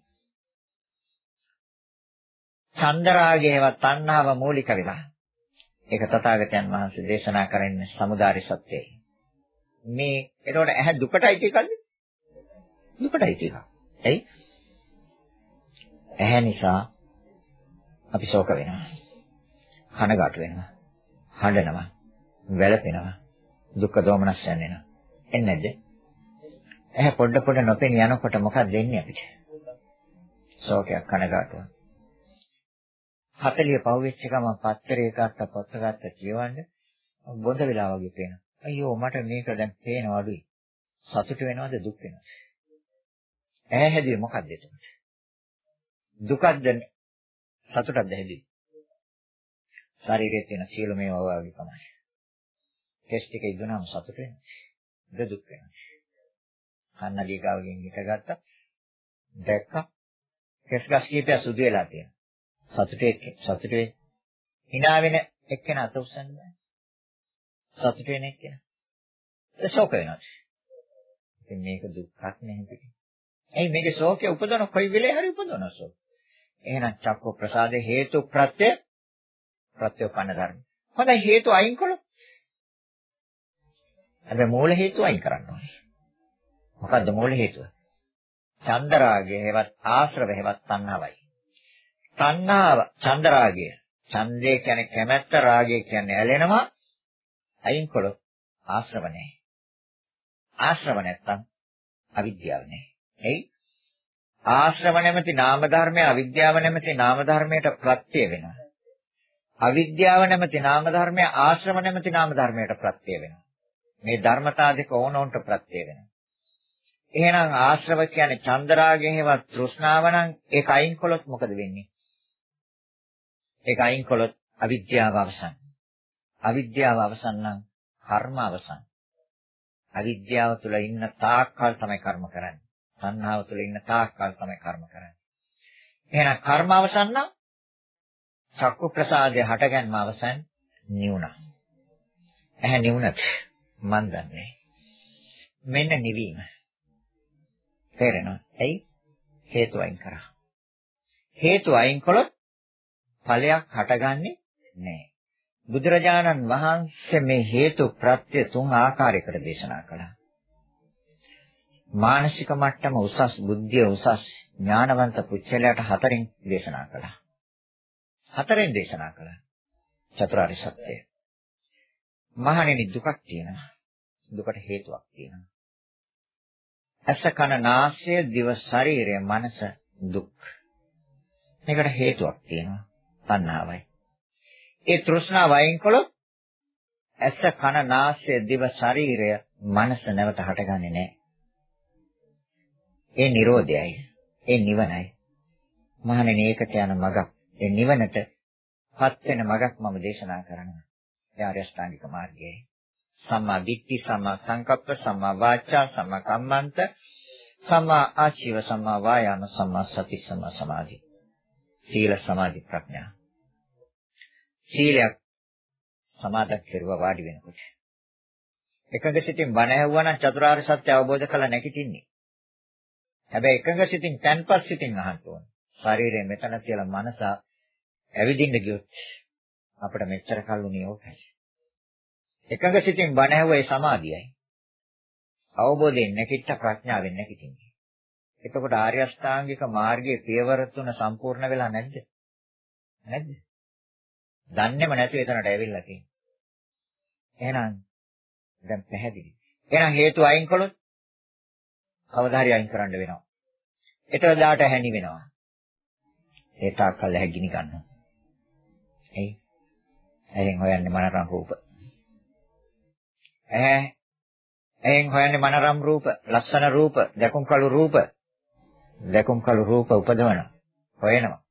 චන්දරාගයේවත් තණ්හාව මූලික වෙලා. ඒක තථාගතයන් වහන්සේ දේශනා කරන්නේ samudāri සත්‍යයි. මේ එතකොට ඇහැ දුකටයි කියකන්නේ? දුකටයි කියක. එයි ඇහැ නිසා අපි ශෝක වෙනවා. කනගාටු වෙනවා. හඬනවා. වැළපෙනවා. දුක් දෝමනස්යන් වෙනවා. එන්නේ නැද්ද? ඇහැ පොඩ පොඩ නොපෙනී යනකොට මොකක්ද වෙන්නේ අපිට? ශෝකයක් කනගාටුවක්. 40 පහු වෙච්ච එක මම පත්තරේ ගත්ත පොත්ත ගත්ත කියවන්නේ බොඳ වෙලා වගේ පේනවා. අයියෝ මට මේක දැන් පේනව අඩුයි. සතුට වෙනවද දුක් වෙනවද? ඈ හැදුවේ මොකද්ද එතකොට? දුකක්ද සතුටක්ද හැදුවේ? ශරීරයේ තියෙන සියලු මේවා වගේ තමයි. කෙස් ටික ඉදුණාම සතුට වෙනවා. දුක් වෙනවා. කන්නඩිය ගාවකින් හිටගත්තා. දැක්කා. කෙස් ගස් කීපය සුදු වෙලා තියෙනවා. සතුටේ සතුටේ hina වෙන එක්කෙනා අත උස්සන්න බෑ. සතුට වෙන එක්කෙනා. ඒ ශෝක වෙනවා. ඉතින් මේක දුක්ඛක් නෙමෙයි. ඇයි මේකේ ශෝකය උපදවන කොයි වෙලේ හරි උපදවන ශෝක. එහෙනම් චක්ක ප්‍රසාදේ හේතු ප්‍රත්‍ය ප්‍රත්‍යෝපන්න ධර්ම. හොඳයි හේතු අයින් කළොත්. හැබැයි මූල හේතු අයින් කරන්න ඕනේ. මොකද්ද මූල හේතුව? චන්දරාගය හේවත් ආශ්‍රව හේවත් තණ්හාවයි. තණ්හාව චන්දරාගය. ඡන්දේ කියන්නේ කැමැත්ත රාගය කියන්නේ ඇලෙනවා. අයින් කළොත් ආශ්‍රව නැහැ. ආශ්‍රව නැත්තම් අවිද්‍යාව නැහැ. එයි ආශ්‍රව නැමැති නාම ධර්මය අවිද්‍යාව නැමැති නාම ධර්මයට ප්‍රත්‍ය වෙනවා. අවිද්‍යාව නැමැති නාම ධර්මය ආශ්‍රව නැමැති නාම ධර්මයට ප්‍රත්‍ය වෙනවා. මේ ධර්මතා දෙක ඕනෝන්ට ප්‍රත්‍ය වෙනවා. එහෙනම් ආශ්‍රව කියන්නේ චන්දරාගයෙහිවත් තෘෂ්ණාව නම් ඒක අයින් කළොත් මොකද වෙන්නේ? ඒක අයින් කළොත් අවිද්‍යාව අවසන්. අවිද්‍යාව අවසන් නම් කර්ම අවසන්. අවිද්‍යාව තුල ඉන්න තාක්කල් තමයි කර්ම කරන්නේ. සංහාව තුල ඉන්න තාක්කල් තමයි කර්ම කරන්නේ. එහෙනම් කර්ම අවසන් නම් චක්කු ප්‍රසාදය හටගන්ම අවසන් නිවුණා. ඇහැ නිවුණත් මන් දන්නේ. මෙන්න නිවීම. තේරෙනවද? ඇයි? හේතු අයින් කරා. හේතු අයින් කළොත් ඵලයක් හටගන්නේ නැහැ. බුදුරජාණන් වහන්සේ මේ හේතු ප්‍රත්‍ය තුන් ආකාරයකට දේශනා කළා. මානසික මට්ටම උසස් බුද්ධිය උසස් ඥානවන්ත පුච්චලයට හතරෙන් දේශනා කළා. හතරෙන් දේශනා කළා. චතුරාර්ය සත්‍යය. මහණෙනි දුකක් තියෙනවා. දුකට හේතුවක් තියෙනවා. ඇස කන නාසය දිව ශරීරය මනස දුක්. මේකට හේතුවක් තියෙනවා. තණ්හාවයි. ඒ තෘෂ්ණාව වයින් කළොත් ඇස කන නාසය දිව ශරීරය මනස නැවත හටගන්නේ නැහැ. ඒ Nirodhayයි. ඒ නිවනයි. මහණෙනි ඒකට යන මගක්. ඒ නිවනට පත් වෙන මගක් මම දේශනා කරනවා. ඒ ආර්ය අෂ්ටාංගික මාර්ගයයි. සම්මා දිට්ඨි, සම්මා සංකප්ප, සම්මා වාචා, සම්මා කම්මන්ත, සම්මා ආචීව, සම්මා වායාම, සම්මා සති, සම්මා සමාධි. සීල සමාධි ප්‍රඥා. සීලයක් සමාදන් කෙරුවා වාඩි වෙනකොට. එකඟ සිතින් බණ ඇහුවා නම් චතුරාර්ය සත්‍ය අවබෝධ කළා නැගිටින්නේ. හැබැයි එකඟ සිතින් තන්පත් සිතින් අහන්න ඕන. ශරීරය මෙතන කියලා මනස ඇවිදින්න ගියොත් අපිට මෙච්චර කල්ුණේ ඕකයි. එකඟ සිතින් බණ ඇහුවේ සමාධියයි. අවබෝධයෙන් නැකිට ප්‍රඥාවෙන් නැකිටින්නේ. එතකොට ආර්ය අෂ්ටාංගික මාර්ගයේ පියවර තුන සම්පූර්ණ වෙලා නැද්ද? නැද්ද? දන්නේම නැතුව එතනට ඇවිල්ලා තියෙනවා. එහෙනම් දැන් පැහැදිලි. එහෙනම් හේතු අයින් කළොත් කවදා හරි අයින් කරන්න වෙනවා. එතනදාට හැණි වෙනවා. ඒ තාක්කල් හැගිනි ගන්නවා. එයි. එහෙන් හොයන්නේ මනරම් රූප. ඈ එහෙන් හොයන්නේ මනරම් රූප, ලස්සන රූප, දැකුම් කළු රූප. දැකුම් කළු රූප උපදවන. හොයනවා.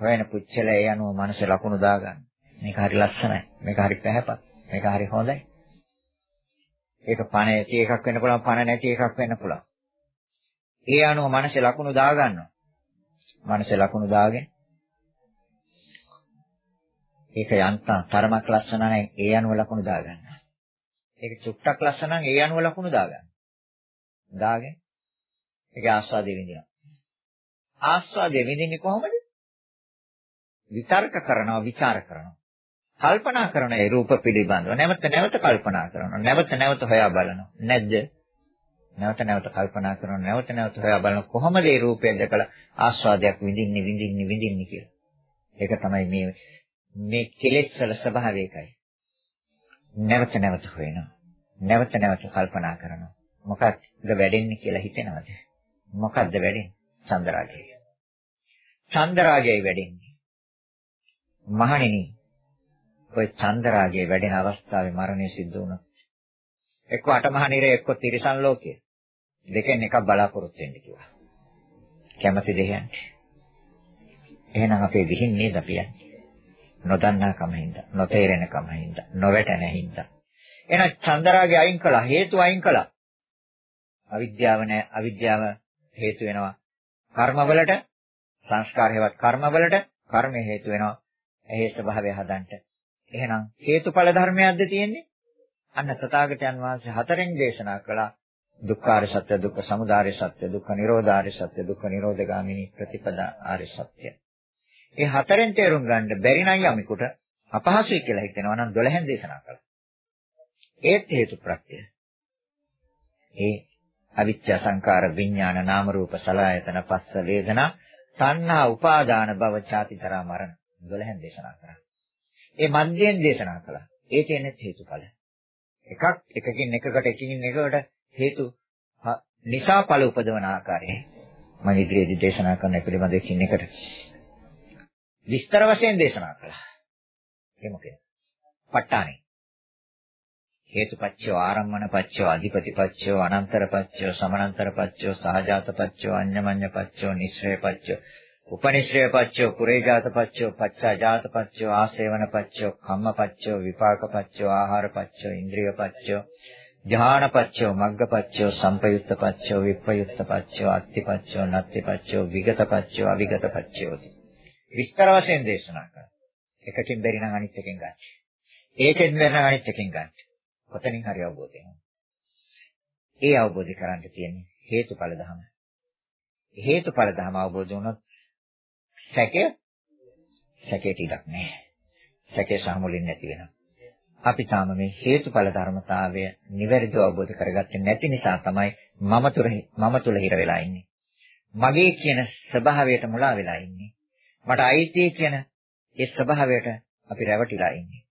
හොයන පුච්චල ඒ අනුව මනස ලකුණු දාගන්න. මේක හරි ලස්සනයි. මේක හරි පැහැපත්. මේක හරි හොඳයි. ඒක පණ ඇති එකක් වෙන්න පුළුවන්, පණ නැති එකක් වෙන්න පුළුවන්. ඒ අනුව මනස ලකුණු දාගන්නවා. මනස ලකුණු දාගෙන ඒක යන්තම් තරමක් ලස්සන නැහැ ඒ අනුව ලකුණු දාගන්න. ඒක චුට්ටක් ලස්සන නම් ඒ අනුව ලකුණු දාගන්න. දාගෙන ඒක ආස්වාදයෙන් විඳිනවා. ආස්වාදයෙන් විඳින්නේ කොහොමද? විතර්ක කරනවා, ਵਿਚාර කරනවා. කල්පනා කරන ඒ රූප පිළිබඳව නැවත නැවත කල්පනා කරනවා. නැවත නැවත හොයා බලනවා. නැද්ද? නැවත නැවත කල්පනා කරනවා. නැවත නැවත හොයා බලන කොහොමද මේ රූපය දැකලා ආස්වාදයක් විඳින්නේ විඳින්නේ විඳින්නේ කියලා. ඒක තමයි මේ මේ කෙලෙස් වල ස්වභාවය ඒකයි. නැවත නැවත හොයනවා. නැවත නැවත කල්පනා කරනවා. මොකක්ද වැඩෙන්නේ කියලා හිතෙනවද? මොකක්ද වැඩෙන්නේ? චන්දරාගය. චන්දරාගයයි වැඩෙන්නේ. මහණෙනි, ඔය චන්දරාගයේ වැඩෙන අවස්ථාවේ මරණය සිද්ධ වුණා. එක්ක අටමහා නිරය එක්ක තිරිසන් ලෝකය. දෙකෙන් එකක් බලාපොරොත්තු වෙන්න කිව්වා. කැමති දෙයන්ට. එහෙනම් අපේ විහිං නේද අපි යන්නේ? නොදන්නා කම හින්දා, නොතේරෙන කම හින්දා, නොවැටෙන හින්දා. එහෙනම් චන්දරාගේ අයින් කළා, හේතු අයින් කළා. අවිද්‍යාව නැ අවිද්‍යාව හේතු වෙනවා. කර්මවලට සංස්කාර හේවත් කර්මවලට කර්ම හේතු වෙනවා. එහි ස්වභාවය හදන්න. එහෙනම් හේතුඵල ධර්මයක්ද තියෙන්නේ? අන්න තථාගතයන් වහන්සේ හතරෙන් දේශනා කළා. දුක්ඛාර සත්‍ය, දුක්ඛ සමුදය සත්‍ය, දුක්ඛ නිරෝධාර සත්‍ය, දුක්ඛ නිරෝධගාමිනී ප්‍රතිපදා ආර්ය සත්‍ය. ඒ හතරෙන් තේරුම් ගන්න බැරි නම් යමෙකුට අපහසුයි කියලා හිතෙනවා නම් 12න් දේශනා කළා. ඒත් හේතු ප්‍රත්‍යය. ඒ අවිච්ඡා සංකාර විඥාන නාම රූප සලආයතන පස්ස වේදනා තණ්හා උපාදාන භව චාති තරා මරණ 12න් දේශනා කරා. ඒ මධ්‍යයෙන් දේශනා කළා. ඒ කියන්නේ හේතුඵල. එකක් එකකින් එකකට එකින් එකකට හේතු නිසා ඵල උපදවන ආකාරය. මම ඉදිරියේදී දේශනා කරන පිළිබඳ එකින් එකට විස්තර වශයෙන් දේශනා කළා. ඒ මොකද? ප ဋ ාණේ. හේතුපච්චය ආරම්මන පච්චය අධිපති පච්චය අනන්තර පච්චය සමනන්තර පච්චය සහජාත පච්චය අඤ්ඤමඤ්ඤ පච්චය නිස්සය පච්චය උපනිශ්‍රය පච්චය කුරේජාත පච්චය පච්චාජාත පච්චය ආසේවන පච්චය කම්ම පච්චය විපාක පච්චය ආහාර පච්චය ඉන්ද්‍රිය පච්චය ධාන පච්චය මග්ග පච්චය සම්පයුත්ත පච්චය විප්පයුත්ත පච්චය අත්ති පච්චය නත්ති පච්චය විගත පච්චය අවිගත පච්චය විස්තර වශයෙන් දේශනා කරා. එකකින් බැරි නම් අනිත් එකෙන් ගන්න. ඒකෙන් බැරි නම් අනිත් එකෙන් ගන්න. කොතනින් හරි අවබෝධ වෙනවා. ඒ අවබෝධ කරගන්න තියෙන්නේ හේතුඵල ධම. හේතුඵල ධම අවබෝධ වුණොත් සැකය සැකේට ඉඩක් නැහැ. සැකේ සාමුලින් නැති වෙනවා. අපි තාම මේ හේතුඵල ධර්මතාවය නිවැරදිව අවබෝධ කරගත්තේ නැති නිසා තමයි මම තුර මම තුල හිර වෙලා ඉන්නේ. මගේ කියන ස්වභාවයට මුලා වෙලා ඉන්නේ. මට අයිති කියන ඒ ස්වභාවයට අපි රැවටිලා ඉන්නේ.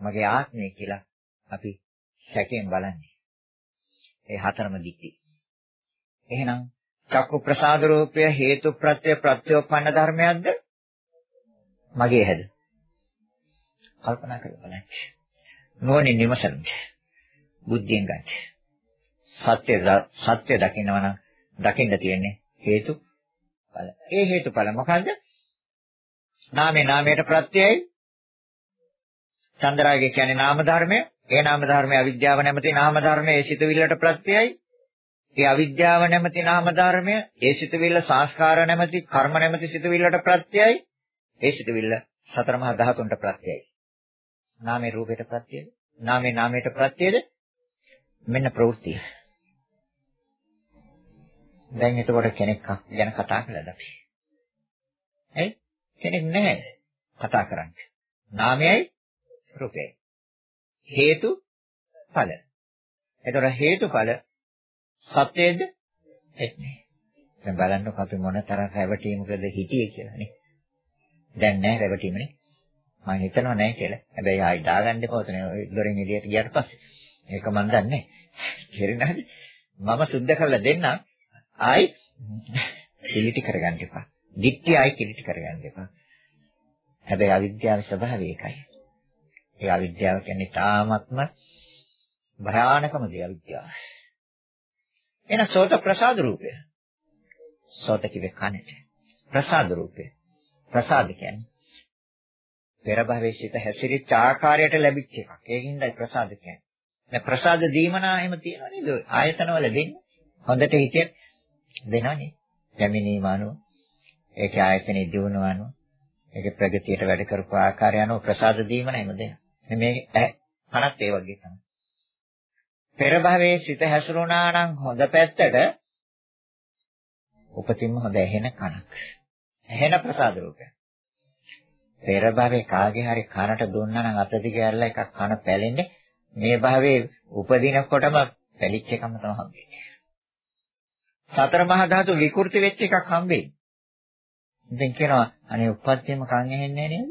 මගේ ආත්මය කියලා අපි සැකයෙන් බලන්නේ. ඒ හතරම දික්ටි. එහෙනම් චක්කු ප්‍රසාද රූපය හේතු ප්‍රත්‍ය ප්‍රත්‍යෝපන්න ධර්මයක්ද? මගේ හැද? කල්පනා කරලා බලන්න. නුවණින් විමසන්න. බුද්ධියෙන් ගන්න. සත්‍ය සත්‍ය දකින්නවා නම් දකින්න තියෙන්නේ හේතු ඵල. ඒ හේතු ඵල මොකද්ද? නාමේ නාමයට ප්‍රත්‍යයයි. චන්දරාගය කියන්නේ නාම ධර්මය. ඒ නාම ධර්මය අවිද්‍යාව නැමැති නාම ධර්මය ඒ සිතුවිල්ලට ප්‍රත්‍යයයි. ඒ අවිද්‍යාව නැමැති නාම ධර්මය ඒ සිතුවිල්ල සංස්කාර නැමැති කර්ම නැමැති සිතුවිල්ලට ප්‍රත්‍යයයි. ඒ සිතුවිල්ල සතර මහා ධාතුන්ට ප්‍රත්‍යයයි. නාමේ රූපයට ප්‍රත්‍යයද? නාමේ නාමයට ප්‍රත්‍යයද? මෙන්න ප්‍රවෘත්තිය. දැන් එතකොට කෙනෙක් ගැන කතා කළාද අපි? ඇයි? කෙනෙක් නැහැ කතා කරන්න. නාමයයි රූපයයි. හේතු ඵල. එතකොට හේතුඵල සත්‍යයේද? එන්නේ. දැන් බලන්නකො අපි මොන තරම් රැවටීමකද හිටියේ කියලා නේ. දැන් නැහැ රැවටීමනේ. මම හිතනවා නැහැ කියලා. හැබැයි ආයි දාගන්න එපා උතන දොරෙන් එළියට ගියාට පස්සේ. ඒක මන් දන්නේ. තේරෙනවද? මම සුද්ධ කරලා දෙන්නම්. ආයි කිලිටි කරගන්න එපා. දික්ටි ආයි කිලිටි කරගන්න එපා. හැබැයි අවිද්‍යාවේ ස්වභාවය ඒකයි. ඒ අවිද්‍යාව කියන්නේ තාමත්ම භයානකම දේ අවිද්‍යාව. එන සෝත ප්‍රසාද රූපය. සෝත කිව්වේ කනට. ප්‍රසාද රූපය. ප්‍රසාද කියන්නේ පෙර භවයේ සිට හැසිරිච්ච ආකාරයට ලැබිච්ච එකක්. ඒකින්දයි ප්‍රසාද කියන්නේ. දැන් ප්‍රසාද දීමනා එහෙම තියෙනව නේද? ආයතනවල දෙන්නේ. හොඳට හිතේ දෙනවනේ. පැමිණීම අනුව ඒකේ ආයතනෙ දිනුව අනුව ඒකේ ප්‍රගතියට වැඩ කරපු ආකාරය අනුව ප්‍රසාද දීම නේම දෙන. මේ කනත් ඒ වගේ තමයි. පෙර භවයේ සිත හැසිරුණා නම් හොඳ පැත්තට උපතින්ම හොඳ ඇහෙන කනක්. ඇහෙන ප්‍රසාද රූපය. පෙර භවයේ කාගේ හරි කනට දුන්නා නම් අත දිග ඇරලා එකක් කන පැලෙන්නේ මේ භවයේ උපදිනකොටම පැලිච්ච එකම තමයි හම්බෙන්නේ. සතර මහා ධාතු විකෘති වෙච්ච එකක් හම්බෙන්නේ. ඉතින් කියනවා අනේ උප්පත්තියම කන් ඇහෙන්නේ නේද?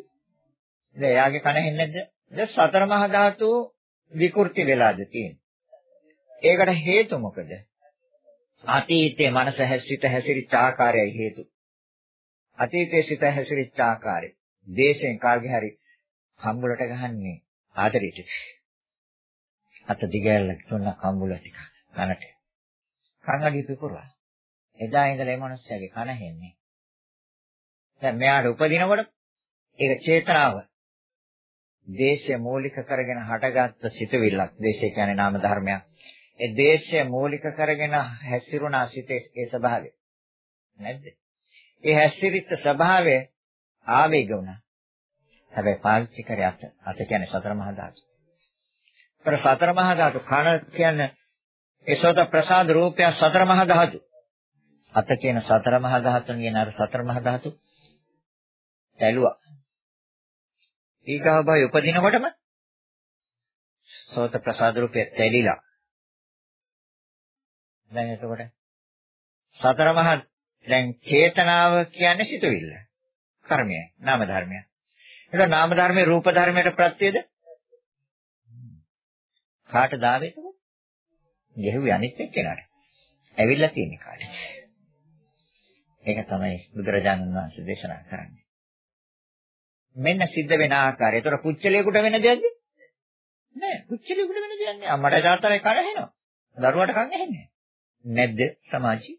ඉතින් එයාගේ කන ඇහෙන්නේ නැද්ද? දැන් සතර මහා ධාතු විකෘති වෙලාද තියෙන්නේ. ඒකට හේතු මොකද? අතීතයේ මනස හැසිරිත හැසිරිච්ච ආකාරයයි හේතු. අතීතයේ සිත හැසිරිච්ච ආකාරය. දේශයෙන් කාගේ හරි හම්බුලට ගහන්නේ ආදරෙට. අත දිගැල්ල තුන කම්බුල ටික කනට. කන් අඩිය පිපුරා. එදා ඉඳලා මේ මිනිස්සයාගේ කන හෙන්නේ. දැන් මෙයාට උපදිනකොට ඒක චේතනාව දේශය මූලික කරගෙන හටගත්ත සිතුවිල්ලක්. දේශය කියන්නේ නාම ධර්මයක්. ඒ දේශය මූලික කරගෙන හැසිරුණා සිතේ ඒ ස්වභාවය. නැද්ද? ඒ හැසිරිච්ච ස්වභාවය ආවේග වුණා. හැබැයි පාවිච්චි කරේ අත. අත කියන්නේ සතර මහා ධාතු. ඒතර සතර මහා ධාතු කන කියන්නේ ඒසෝත ප්‍රසාද රූපය සතර මහා ධාතු. අත කියන සතර මහා ධාතුන් කියන අර සතර මහා ධාතු ඇලුවා. ඊගාව භය උපදිනකොටම සෝත ප්‍රසාද රූපය තැලිලා. දැන් එතකොට සතර මහා දැන් චේතනාව කියන්නේ සිතුවිල්ල. කර්මය, නාම ධර්මය. ඒක නාම ධර්මයේ රූප ධර්මයට ප්‍රත්‍යයද? කාටද ආවේ එතකොට? ගෙහුවේ අනිත් එක්කෙනාට. ඇවිල්ලා තියෙන්නේ කාටද? ඒක තමයි බුදුරජාණන් වහන්සේ දේශනා කරන්නේ. මෙන්න සිද්ධ වෙන ආකාරය. ඒතර පුච්චලයකට වෙන දෙයක්ද? නෑ. පුච්චලයකට වෙන දෙයක් නෑ. අම්මට තාත්තට කන ඇහෙනවා. දරුවට කන් ඇහෙන්නේ නැද්ද සමාජي?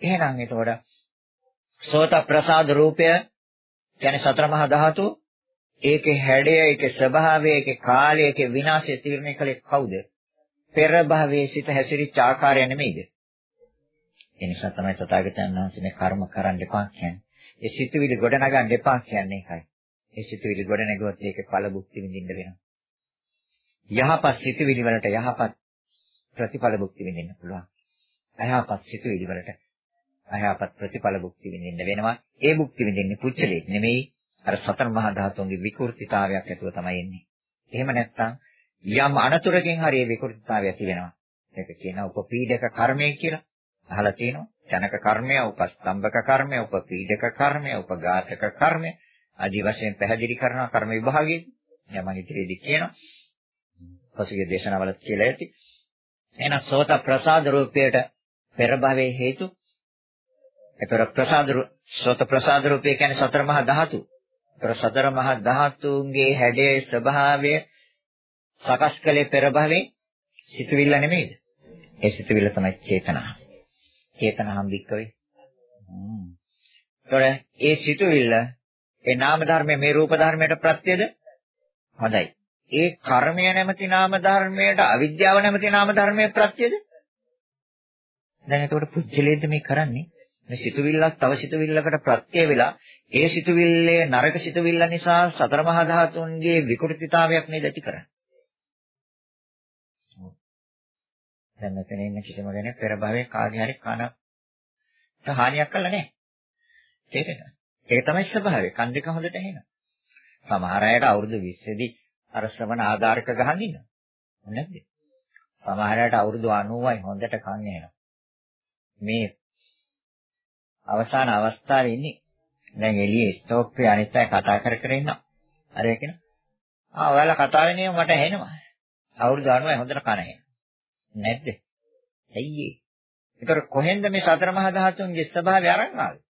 එහෙනම් එතකොට සෝත ප්‍රසාද රූපය කියන්නේ සතර මහා ධාතු ඒකේ හැඩය, ඒකේ ස්වභාවය, ඒකේ කාලය, ඒකේ විනාශය තීරණය කළේ කවුද? පෙර භවයේ සිට හැසිරිච්ච ආකාරය නෙමෙයිද? ඒ නිසා තමයි තථාගතයන් වහන්සේ මේ කර්ම කරන්න එපා කියන්නේ. ඒ සිතුවිලි ගොඩ නගන්න එපා කියන්නේ ඒකයි. ඒ සිතුවිලි ගොඩ නැගුවොත් ඒකේ ඵල භුක්ති විඳින්න වෙනවා. යහපත් සිතුවිලි වලට යහපත් ප්‍රතිඵල භුක්ති විඳින්න පුළුවන්. අයහපත් සිතුවිලි වලට අයහපත් ප්‍රතිඵල භුක්ති විඳින්න වෙනවා. ඒ භුක්ති විඳින්නේ පුච්චලෙක් නෙමෙයි අර සතර මහා ධාතුන්ගේ විකෘතිතාවයක් ඇතුව තමයි එන්නේ. එහෙම නැත්නම් යම් අනතුරකින් හරි ඒ විකෘතිතාවය ඇති වෙනවා. ඒක කියනවා උපපීඩක කර්මය කියලා. අහලා තියෙනවා. ජනක කර්මය, උපස්තම්භක කර්මය, උපපීඩක කර්මය, උපඝාතක කර්මය ආදී වශයෙන් පැහැදිලි කරන කර්ම විභාගයේ මම ඉදිරියේදී කියනවා. පසුගිය දේශනාවල කියලා ඇති. එහෙනම් සෝත ප්‍රසාද රූපයට පෙර භවයේ හේතු. ඒතර ප්‍රසාද සෝත ප්‍රසාද රූපය කියන්නේ සතර මහා ධාතු. ඒතර සතර මහා ධාතුන්ගේ හැඩයේ ස්වභාවය සකස් කළේ පෙර භවයේ සිතුවිල්ල නෙමෙයිද? ඒ සිතුවිල්ල තමයි චේතනා. චේතනහම් වික්කවේ. ඒතර ඒ සිතුවිල්ල ඒ නාම ධර්මයේ මේ රූප ධර්මයට ප්‍රත්‍යද? හොඳයි. ඒ කර්මය නැමැති නාම ධර්මයට අවිද්‍යාව නැමැති නාම ධර්මයේ ප්‍රත්‍යද? දැන් එතකොට පුජ්‍යලේද මේ කරන්නේ? මේ සිතුවිල්ලක් තව සිතුවිල්ලකට ප්‍රත්‍ය වෙලා ඒ සිතුවිල්ලේ නරක සිතුවිල්ල නිසා සතර මහා ධාතුන්ගේ විකෘතිතාවයක් නේද ඇති කරන්නේ. දැන් මෙතන ඉන්න කිසිම කෙනෙක් පෙර භවයේ කාගේ හරි කනට හානියක් කළා නැහැ. තේරෙනවද? ඒක තමයි ස්වභාවය. කන් දෙක හොඳට ඇහෙනවා. සමහර අයට අවුරුදු 20 දී අර ශ්‍රවණ ආධාරක ගහන් ඉන්නවා. නැද්ද? සමහර අයට අවුරුදු 90යි හොඳට කන් ඇහෙනවා. මේ අවසාන අවස්ථාවේ ඉන්නේ. දැන් එළියේ ස්ටෝප් එකේ අනිත් අය කතා කර කර ඉන්නවා. හරි කියන. ආ ඔයාලා කතා වෙනේ මට ඇහෙනවා. අවුරුදු 90යි හොඳට කන ඇහෙනවා. නැද්ද? ඇයි ඒ? ඒතර කොහෙන්ද මේ සතර මහා ධාතුන්ගේ ස්වභාවය අරන් ආවේ?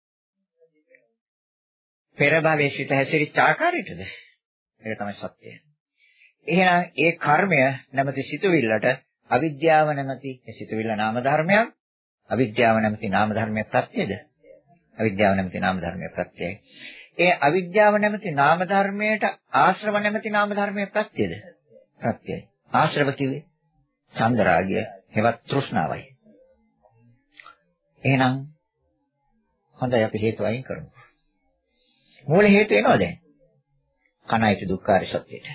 පෙර භවයේ සිට හැසිරිච්ච ආකාරයටද? ඒක තමයි සත්‍යය. එහෙනම් ඒ කර්මය නැමැති සිතුවිල්ලට අවිද්‍යාව නැමැති සිතුවිල්ල නාම ධර්මයක් අවිද්‍යාව නැමැති නාම ධර්මයේ ප්‍රත්‍යද? අවිද්‍යාව නැමැති නාම ධර්මයේ ප්‍රත්‍යයයි. ඒ අවිද්‍යාව නැමැති නාම ධර්මයට ආශ්‍රව නැමැති නාම ධර්මයේ ප්‍රත්‍යද? ප්‍රත්‍යයයි. ආශ්‍රව කිව්වේ චන්දරාගය, හෙවත් තෘෂ්ණාවයි. එහෙනම් හොඳයි අපි හේතු අයින් කරමු. මූල හේතු එනවා දැන්. කණයිත දුක්ඛාර සත්‍යයට.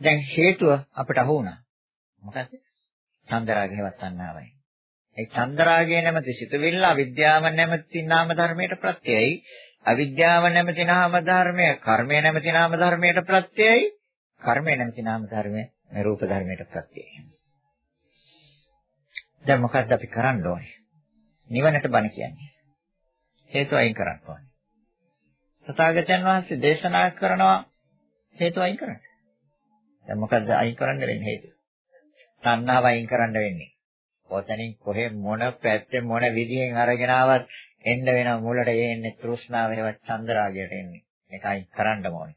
දැන් හේතුව අපිට අහු වුණා. මොකද්ද? චන්දරාගය හෙවත් අන්නාවයි. ඒ චන්දරාගය නැමැති සිතුවිල්ල අවිද්‍යාව නැමැති නාම ධර්මයට ප්‍රත්‍යයයි. අවිද්‍යාව නැමැති නාම ධර්මය කර්මය නැමැති නාම ධර්මයට ප්‍රත්‍යයයි. කර්මය නැමැති නාම ධර්මය රූප ධර්මයට ප්‍රත්‍යයයි. දැන් මොකද්ද අපි කරන්න ඕනේ? නිවනට බණ කියන්නේ. හේතු අයින් කරන්න ඕනේ. සතාගතයන් වහන්සේ දේශනා කරනවා හේතු අයින් කරන්න. දැන් මොකද්ද අයින් කරන්න වෙන්නේ හේතුව? තණ්හාව අයින් කරන්න වෙන්නේ. ඔතනින් කොහෙ මොන පැත්තේ මොන විදිහෙන් අරගෙන ආවත් එන්න වෙන මුලට එන්නේ තෘෂ්ණාව හේවත් චන්දරාගයට එන්නේ. මේක අයින් කරන්න ඕනේ.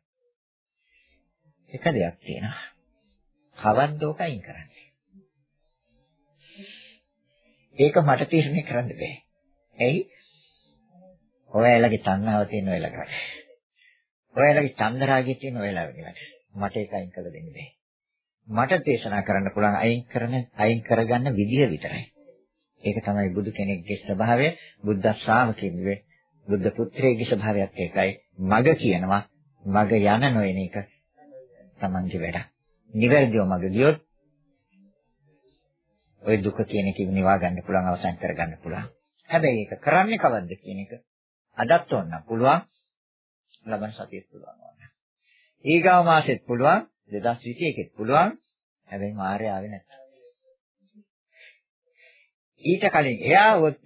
එක දෙයක් තියෙනවා. කවද්ද ඕක අයින් කරන්නේ? ඒක මට තීරණය කරන්න බෑ. ඇයි? ඔයාලගේ තණ්හාව තියෙන වෙලාවට. ඔයාලගේ චන්දරාගය තියෙන වෙලාවට. මට ඒක අයින් කළ දෙන්න බෑ. මට දේශනා කරන්න පුළුවන් අයින් කරන අයින් කරගන්න විදිය විතරයි. ඒක තමයි බුදු කෙනෙක්ගේ ස්වභාවය, බුද්ධ ශ්‍රාවකෙන්නේ, බුද්ධ පුත්‍රයෙක්ගේ ස්වභාවයත් ඒකයි. මග කියනවා, මග යන නොයන එක තමන්ගේ වැඩ. නිවැරදිව මග ගියොත් ওই දුක කියන එක නිවා ගන්න පුළුවන්, අවසන් කර ගන්න පුළුවන්. හැබැයි ඒක කරන්නේ කවද්ද කියන එක අදත් ඕන පුළුවන්. ලබන සතියෙත් පුළුවන් ඕන. ඊගාව මාසෙත් පුළුවන් 2021 ෙත් පුළුවන්. හැබැයි මාර්ය ආවේ නැත්තම්. ඊට කලින් එයා වොත්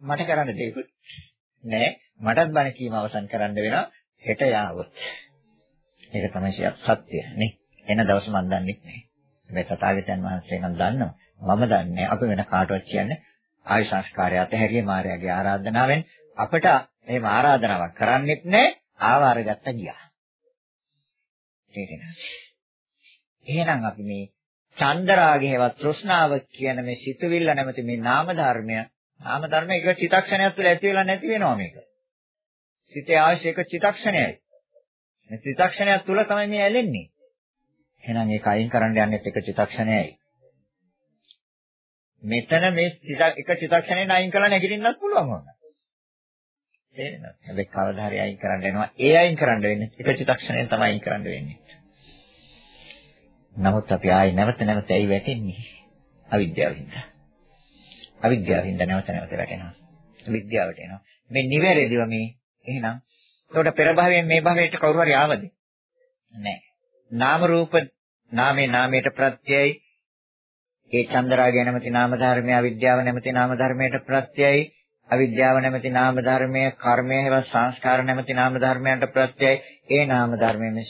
මට කරන්න දෙයක් නෑ. මටත් බණ කීම අවසන් කරන්න වෙනවා. හෙට යාවොත්. ඒක තමයි සත්‍ය නේ. එන දවස් මම දන්නේ නැහැ. මේ තථාගතයන් වහන්සේ නම් දන්නවා. මම දන්නේ අපි වෙන කාටවත් කියන්නේ ආයු සංස්කාරය අතහැරිය මායාවේ ආරාධනාවෙන් අපට එහෙම ආරාධනාවක් කරන්නෙත් නැහැ. ආවාර ගත්ත ගියා. තේරෙනවද? එහෙනම් අපි මේ චන්දරාගයවත් තෘෂ්ණාව කියන මේ සිතුවිල්ල නැමැති මේ නාම ධර්මය නාම ධර්ම එක චිතක්ෂණයක් තුළ ඇති වෙලා නැති වෙනවා මේක. සිතේ අවශ්‍ය එක චිතක්ෂණයයි. මේ චිතක්ෂණයක් තුළ තමයි මේ ඇලෙන්නේ. එහෙනම් ඒක අයින් කරන්න යන්නේ එක චිතක්ෂණයයි. මෙතන මේ එක චිතක්ෂණයෙන් අයින් කරලා නැගිටින්නත් පුළුවන් වුණා. තේරෙනවද? හැබැයි කවදා හරි අයින් කරන්න වෙනවා. ඒ අයින් කරන්න වෙන්නේ එක චිතක්ෂණයෙන් තමයි අයින් කරන්න වෙන්නේ. නමුත් අපි ආයේ නැවත නැවත ඇයි වැටෙන්නේ? අවිද්‍යාවින්ද. අවිද්‍යාවින්ද නැවත නැවත වැටෙනවා. විද්‍යාවට එනවා. මේ නිවැරදිව මේ එහෙනම් එතකොට පෙර භවයෙන් මේ භවයට කවුරු හරි ආවද? නැහැ. නාම රූප නාමේ නාමයට ප්‍රත්‍යයයි ඒ චන්දරාගය නැමැති නාම ධර්මය අවිද්‍යාව නැමැති නාම ධර්මයට ප්‍රත්‍යයයි අවිද්‍යාව නැමැති නාම ධර්මය කර්මය හේවත් සංස්කාර නැමැති නාම ධර්මයන්ට ප්‍රත්‍යයයි ඒ නාම ධර්මයේ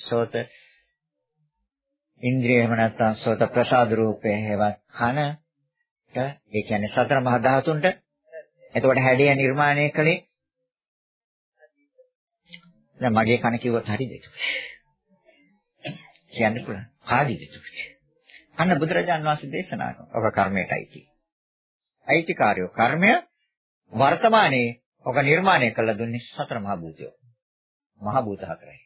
මිසෝත ඉන්ද්‍රියම නැත්තම් සෝත ප්‍රසාද රූපේ හේවත් කනට ඒ කියන්නේ සතර මහා ධාතුන්ට එතකොට හැඩය නිර්මාණය කළේ දැන් මගේ කන කිව්වොත් හරිද ඒක? කියන්න පුළුවන්. ආදීද ඒක? අන්න බුදුරජාන් වහන්සේ දේශනා කරනවා. ඔක කර්මයටයි කියන්නේ. අයිතිකාරයෝ කර්මය වර්තමානයේ ඔක නිර්මාණය කළ දුන්නේ සතර මහා භූතයෝ. මහා භූත හතරයි.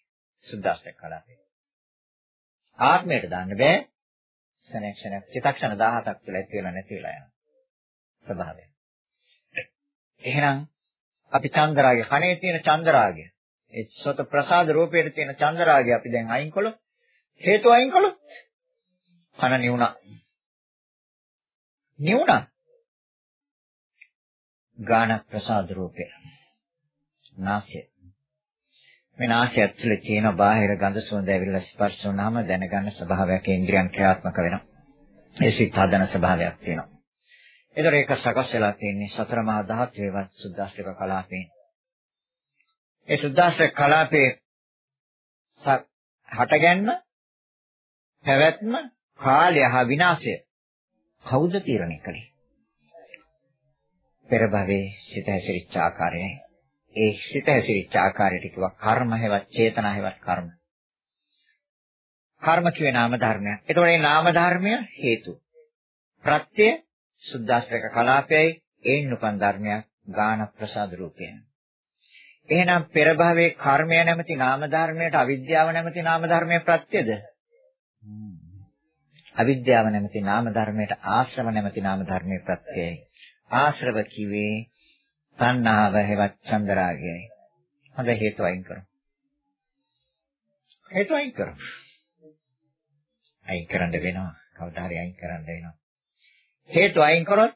සුද්දාස්තක කලාපේ. ආත්මයට දාන්න බෑ. සනක්ෂණ චිතක්ෂණ 17ක් තුළ ඇති වෙලා නැති වෙලා යන ස්වභාවය. එහෙනම් අපි චන්දරාගය කනේ තියෙන චන්දරාගය ඒ සොත ප්‍රසාද රූපයේ තියෙන චන්දරාගය අපි දැන් අයින් කළොත් හේතු අයින් කළොත් කන නිවුණා. නිවුණා. ගාන ප්‍රසාද රූපය. නාසය. මේ නාසය ඇතුලේ තියෙන බාහිර ගඳ සුවඳ ඇවිල්ලා ස්පර්ශ වුණාම දැනගන්න ස්වභාවයක් ඉන්ද්‍රියන් ක්‍රියාත්මක වෙනවා. ඒ සිත් හදන ස්වභාවයක් තියෙනවා. ඒතර ඒක සකස් වෙලා තියෙන්නේ සතර මහා ධාතුවේවත් සුද්දාස්තික කලාපයෙන්. ඒ සුද්දාස්තික කලාපයේ හටගන්න පැවැත්ම කාලය හා විනාශය කවුද තීරණය කළේ? පෙර භවයේ සිත හැසිරිච්ච ආකාරයයි. ඒ සිත හැසිරිච්ච ආකාරයට කිව්වා කර්ම හැවත් චේතනා හැවත් කර්ම. කර්ම කියවේ නාම ධර්මයක්. එතකොට මේ නාම ධර්මය හේතු. ප්‍රත්‍ය සුද්දාස්ත්‍රක කලාපයයි ඒන් උපන් ධර්මයක් ගාන ප්‍රසාද රූපයෙන්. එහෙනම් පෙර භවයේ කර්මය නැමැති නාම ධර්මයට අවිද්‍යාව නැමැති නාම ධර්මයේ ප්‍රත්‍යද? අවිද්‍යාව නැමැති නාම ධර්මයට ආශ්‍රව නැමැති නාම ධර්මයේ ප්‍රත්‍යයයි. ආශ්‍රව කිවේ තණ්හාව හැවත් චන්දරාගයයි. හොඳ හේතු අයින් කරමු. හේතු අයින් කරමු. අයින් කරන්න වෙනවා. කවදා හරි අයින් කරන්න වෙනවා. හේතු අයින් කරොත්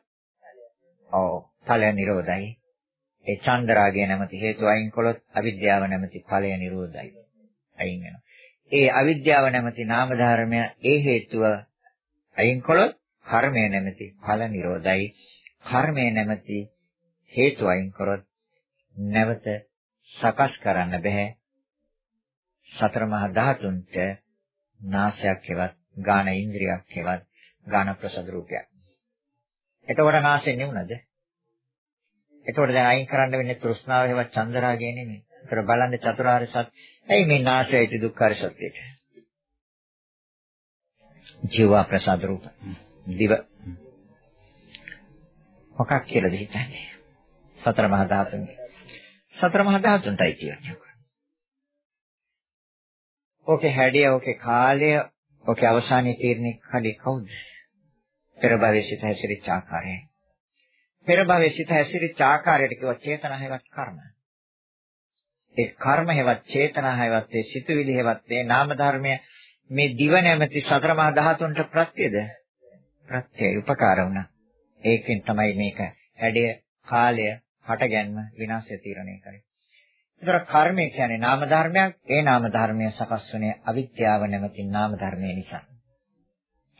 ඔව් ඵලය නිරෝධයි. ඒ චන්දරාගය නැමැති හේතු අයින් කළොත් අවිද්‍යාව නැමැති ඵලය නිරෝධයි. අයින් වෙනවා. ඒ අවිද්‍යාව නැමැති නාම ධර්මය ඒ හේතුව අයින් කළොත් කර්මය නැමැති ඵල නිරෝධයි. කර්මය නැමැති හේතු අයින් කරොත් නැවත සකස් කරන්න බෑ. සතර මහා ධාතුන්ට නාසයක් හෙවත් ගාන ඉන්ද්‍රියක් හෙවත් ගාන ප්‍රසද රූපයක්. එතකොට නාසයෙන් නෙවුනද? එතකොට දැන් අයින් කරන්න වෙන්නේ තෘෂ්ණාව හෙවත් චන්දරාගය නෙමෙයි. ඒතර බලන්න චතුරාර්ය සත්‍ය. ඇයි මේ නාසයයි දුක්ඛාර සත්‍යයට? ජීවා ප්‍රසාද රූප. දිව. මොකක් කියලාද හිතන්නේ? සතර මහා ධාතුන්. සතර මහා ධාතුන්ටයි කියන්නේ. ඕකේ හැඩය, ඕකේ කාලය, ඕකේ අවසානයේ තීරණය කලේ කවුද? පෙර භවයේ සිට හැසිරිච්ච ආකාරය. පෙර භවයේ සිට හැසිරිච්ච ආකාරයට කිව්ව චේතනා හේවත් කර්ම. ඒ කර්ම හේවත් චේතනා හේවත් ඒ සිතුවිලි හේවත් ඒ නාම ධර්මය මේ දිව නැමැති සතර මහා ධාතුන්ට ප්‍රත්‍යද? ප්‍රත්‍යය උපකාර වුණා. ඒකෙන් තමයි මේක හැඩය, කාලය, හටගැන්ම, විනාශය තීරණය කරන්නේ. ඒතර කර්මය කියන්නේ නාම ධර්මයක්. ඒ නාම ධර්මය සකස් වුණේ අවිද්‍යාව නැමැති නාම ධර්මය නිසා.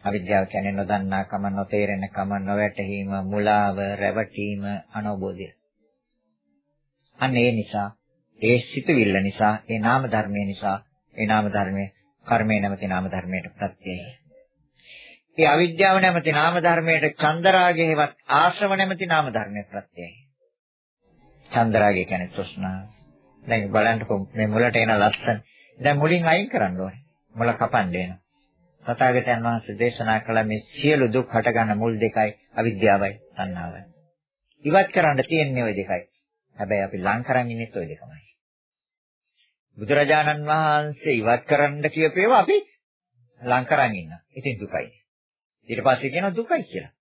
අවිද්‍යාව කියන්නේ නොදන්නා කම, නොතේරෙන කම, නොවැටහීම, මුලාව, රැවටීම, අනවබෝධය. අන්න ඒ නිසා, ඒ සිතුවිල්ල නිසා, ඒ නාම ධර්මය නිසා, ඒ නාම ධර්මයේ කර්මය නැමැති නාම ධර්මයට ප්‍රත්‍යයයි. ඒ අවිද්‍යාව නැමැති නාම ධර්මයට චන්දරාගයේවත් ආශ්‍රව නැමැති නාම ධර්මයේ ප්‍රත්‍යයයි. චන්දරාගය කියන්නේ තෘෂ්ණාව. දැන් බලන්නකො මේ මුලට එන ලස්සන. දැන් මුලින් අයින් කරන්න ඕනේ. මුල කපන්න එනවා. තථාගතයන් වහන්සේ දේශනා කළ මේ සියලු දුක් හටගන්න මුල් දෙකයි අවිද්‍යාවයි තණ්හාවයි. ඉවත් කරන්න තියෙන්නේ ওই දෙකයි. හැබැයි අපි ලං කරන් ඉන්නේ ওই දෙකමයි. බුදුරජාණන් වහන්සේ ඉවත් කරන්න කියපේවා අපි ලං කරන් ඉන්න. ඉතින් දුකයි. ඊට පස්සේ කියනවා දුකයි කියලා.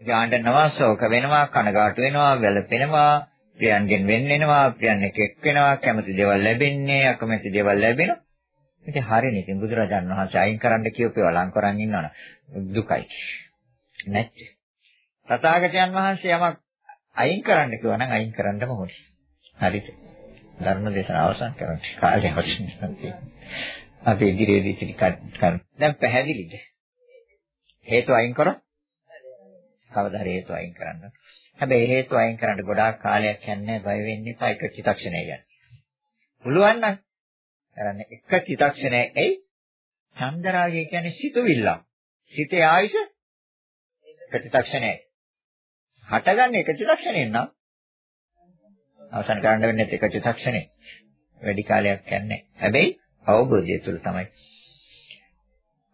ඉතින් ආණ්ඩනවා ශෝක වෙනවා කනගාටු වෙනවා වැළපෙනවා ප්‍රියන්ගෙන් වෙන් වෙනවා ප්‍රියන් එක එක් වෙනවා කැමති දේවල් ලැබෙන්නේ අකමැති දේවල් ලැබෙනවා ඉතින් හරිනේ. ඉතින් බුදුරජාන් වහන්සේ අයින් කරන්න කියපේව ලං කරන් ඉන්නවනේ. දුකයි. නැත්te. තථාගතයන් වහන්සේ යමක් අයින් කරන්න කිව්වා නම් අයින් කරන්නම ඕනේ. හරිද? ධර්ම දේශනාව අවසන් කරන්න කාලය අවශ්‍ය නැහැ. අපි ඉදිරියේදී ඉතිරි කරන්න. දැන් පැහැදිලිද? හේතු අයින් කරොත් කවදා හරි හේතු අයින් කරන්න. හැබැයි හේතු අයින් කරන්න ගොඩාක් කාලයක් යන්නේ බය වෙන්න එපා එක චිත්තක්ෂණය ගන්න. පුළුවන් නම් කරන්න එක චිත්තක්ෂණය එයි චන්දරාගය කියන්නේ සිතුවිල්ල. සිතේ ආයුෂ එක චිත්තක්ෂණයයි. හටගන්නේ එක චිත්තක්ෂණයෙන් නම් අවසන් කරන්න වෙන්නේ එක චිත්තක්ෂණේ. වැඩි කාලයක් යන්නේ. හැබැයි අවබෝධය තුළ තමයි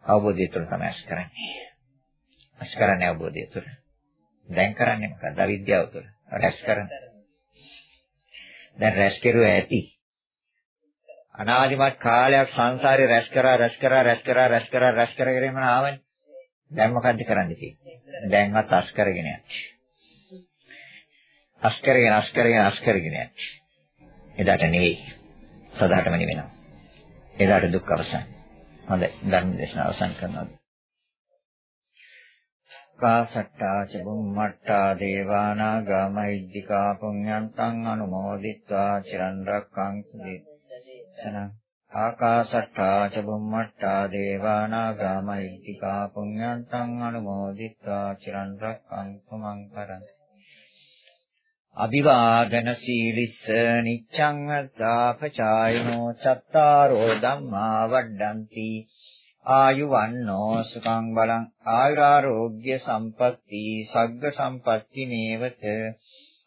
අවබෝධය තුළ තමයි අස් කරන්නේ. අස් කරන්නේ අවබෝධය තුළ. දැන් කරන්නේ මොකද? අවිද්‍යාව තුළ. රැස් කරන. දැන් රැස් කෙරුවා ඇති. අනාදිමත් කාලයක් සංසාරේ රැස් කරා රැස් කරා රැස් කරා රැස් කරා රැස් කරගෙන ආවනේ. දැන් මොකද්ද කරන්න තියෙන්නේ? දැන්වත් අස් කරගෙන යන්නේ. අස් කරගෙන අස් කරගෙන අස් කරගෙන යන්නේ. එදාට නෙවෙයි. සදාටම නෙවෙනවා. එදාට දුක් අවසන්. හොඳයි ධර්ම දේශනාව අවසන් කරනවා. කාසට්ටා ච බුම්මට්ටා දේවානා ගාමයිද්దికා පුඤ්ඤන්තං අනුමෝදිත්වා චිරන් රැක්කන්ති සන ආකාශට්ටා ච බුම්මට්ටා දේවානා ගාමයිද්దికා පුඤ්ඤන්තං අනුමෝදිත්වා චිරන් රැක්කන්තු මං කරන්ති. අභිවාදන සීලිස්ස නිච්ඡං අද්දාපචායනෝ චත්තාරෝ ධම්මා වඩ්ඩಂತಿ. ආයුවන්නෝ සුඛං බලං ආයුරාෝග්‍ය සම්පatti සග්ග සම්පatti නේවත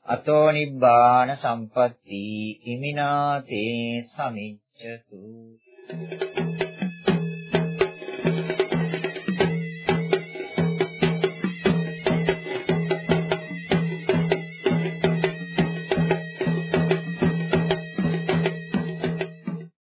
අතෝ නිබ්බාන සම්පatti ඉමිනාතේ සමිච්ඡතු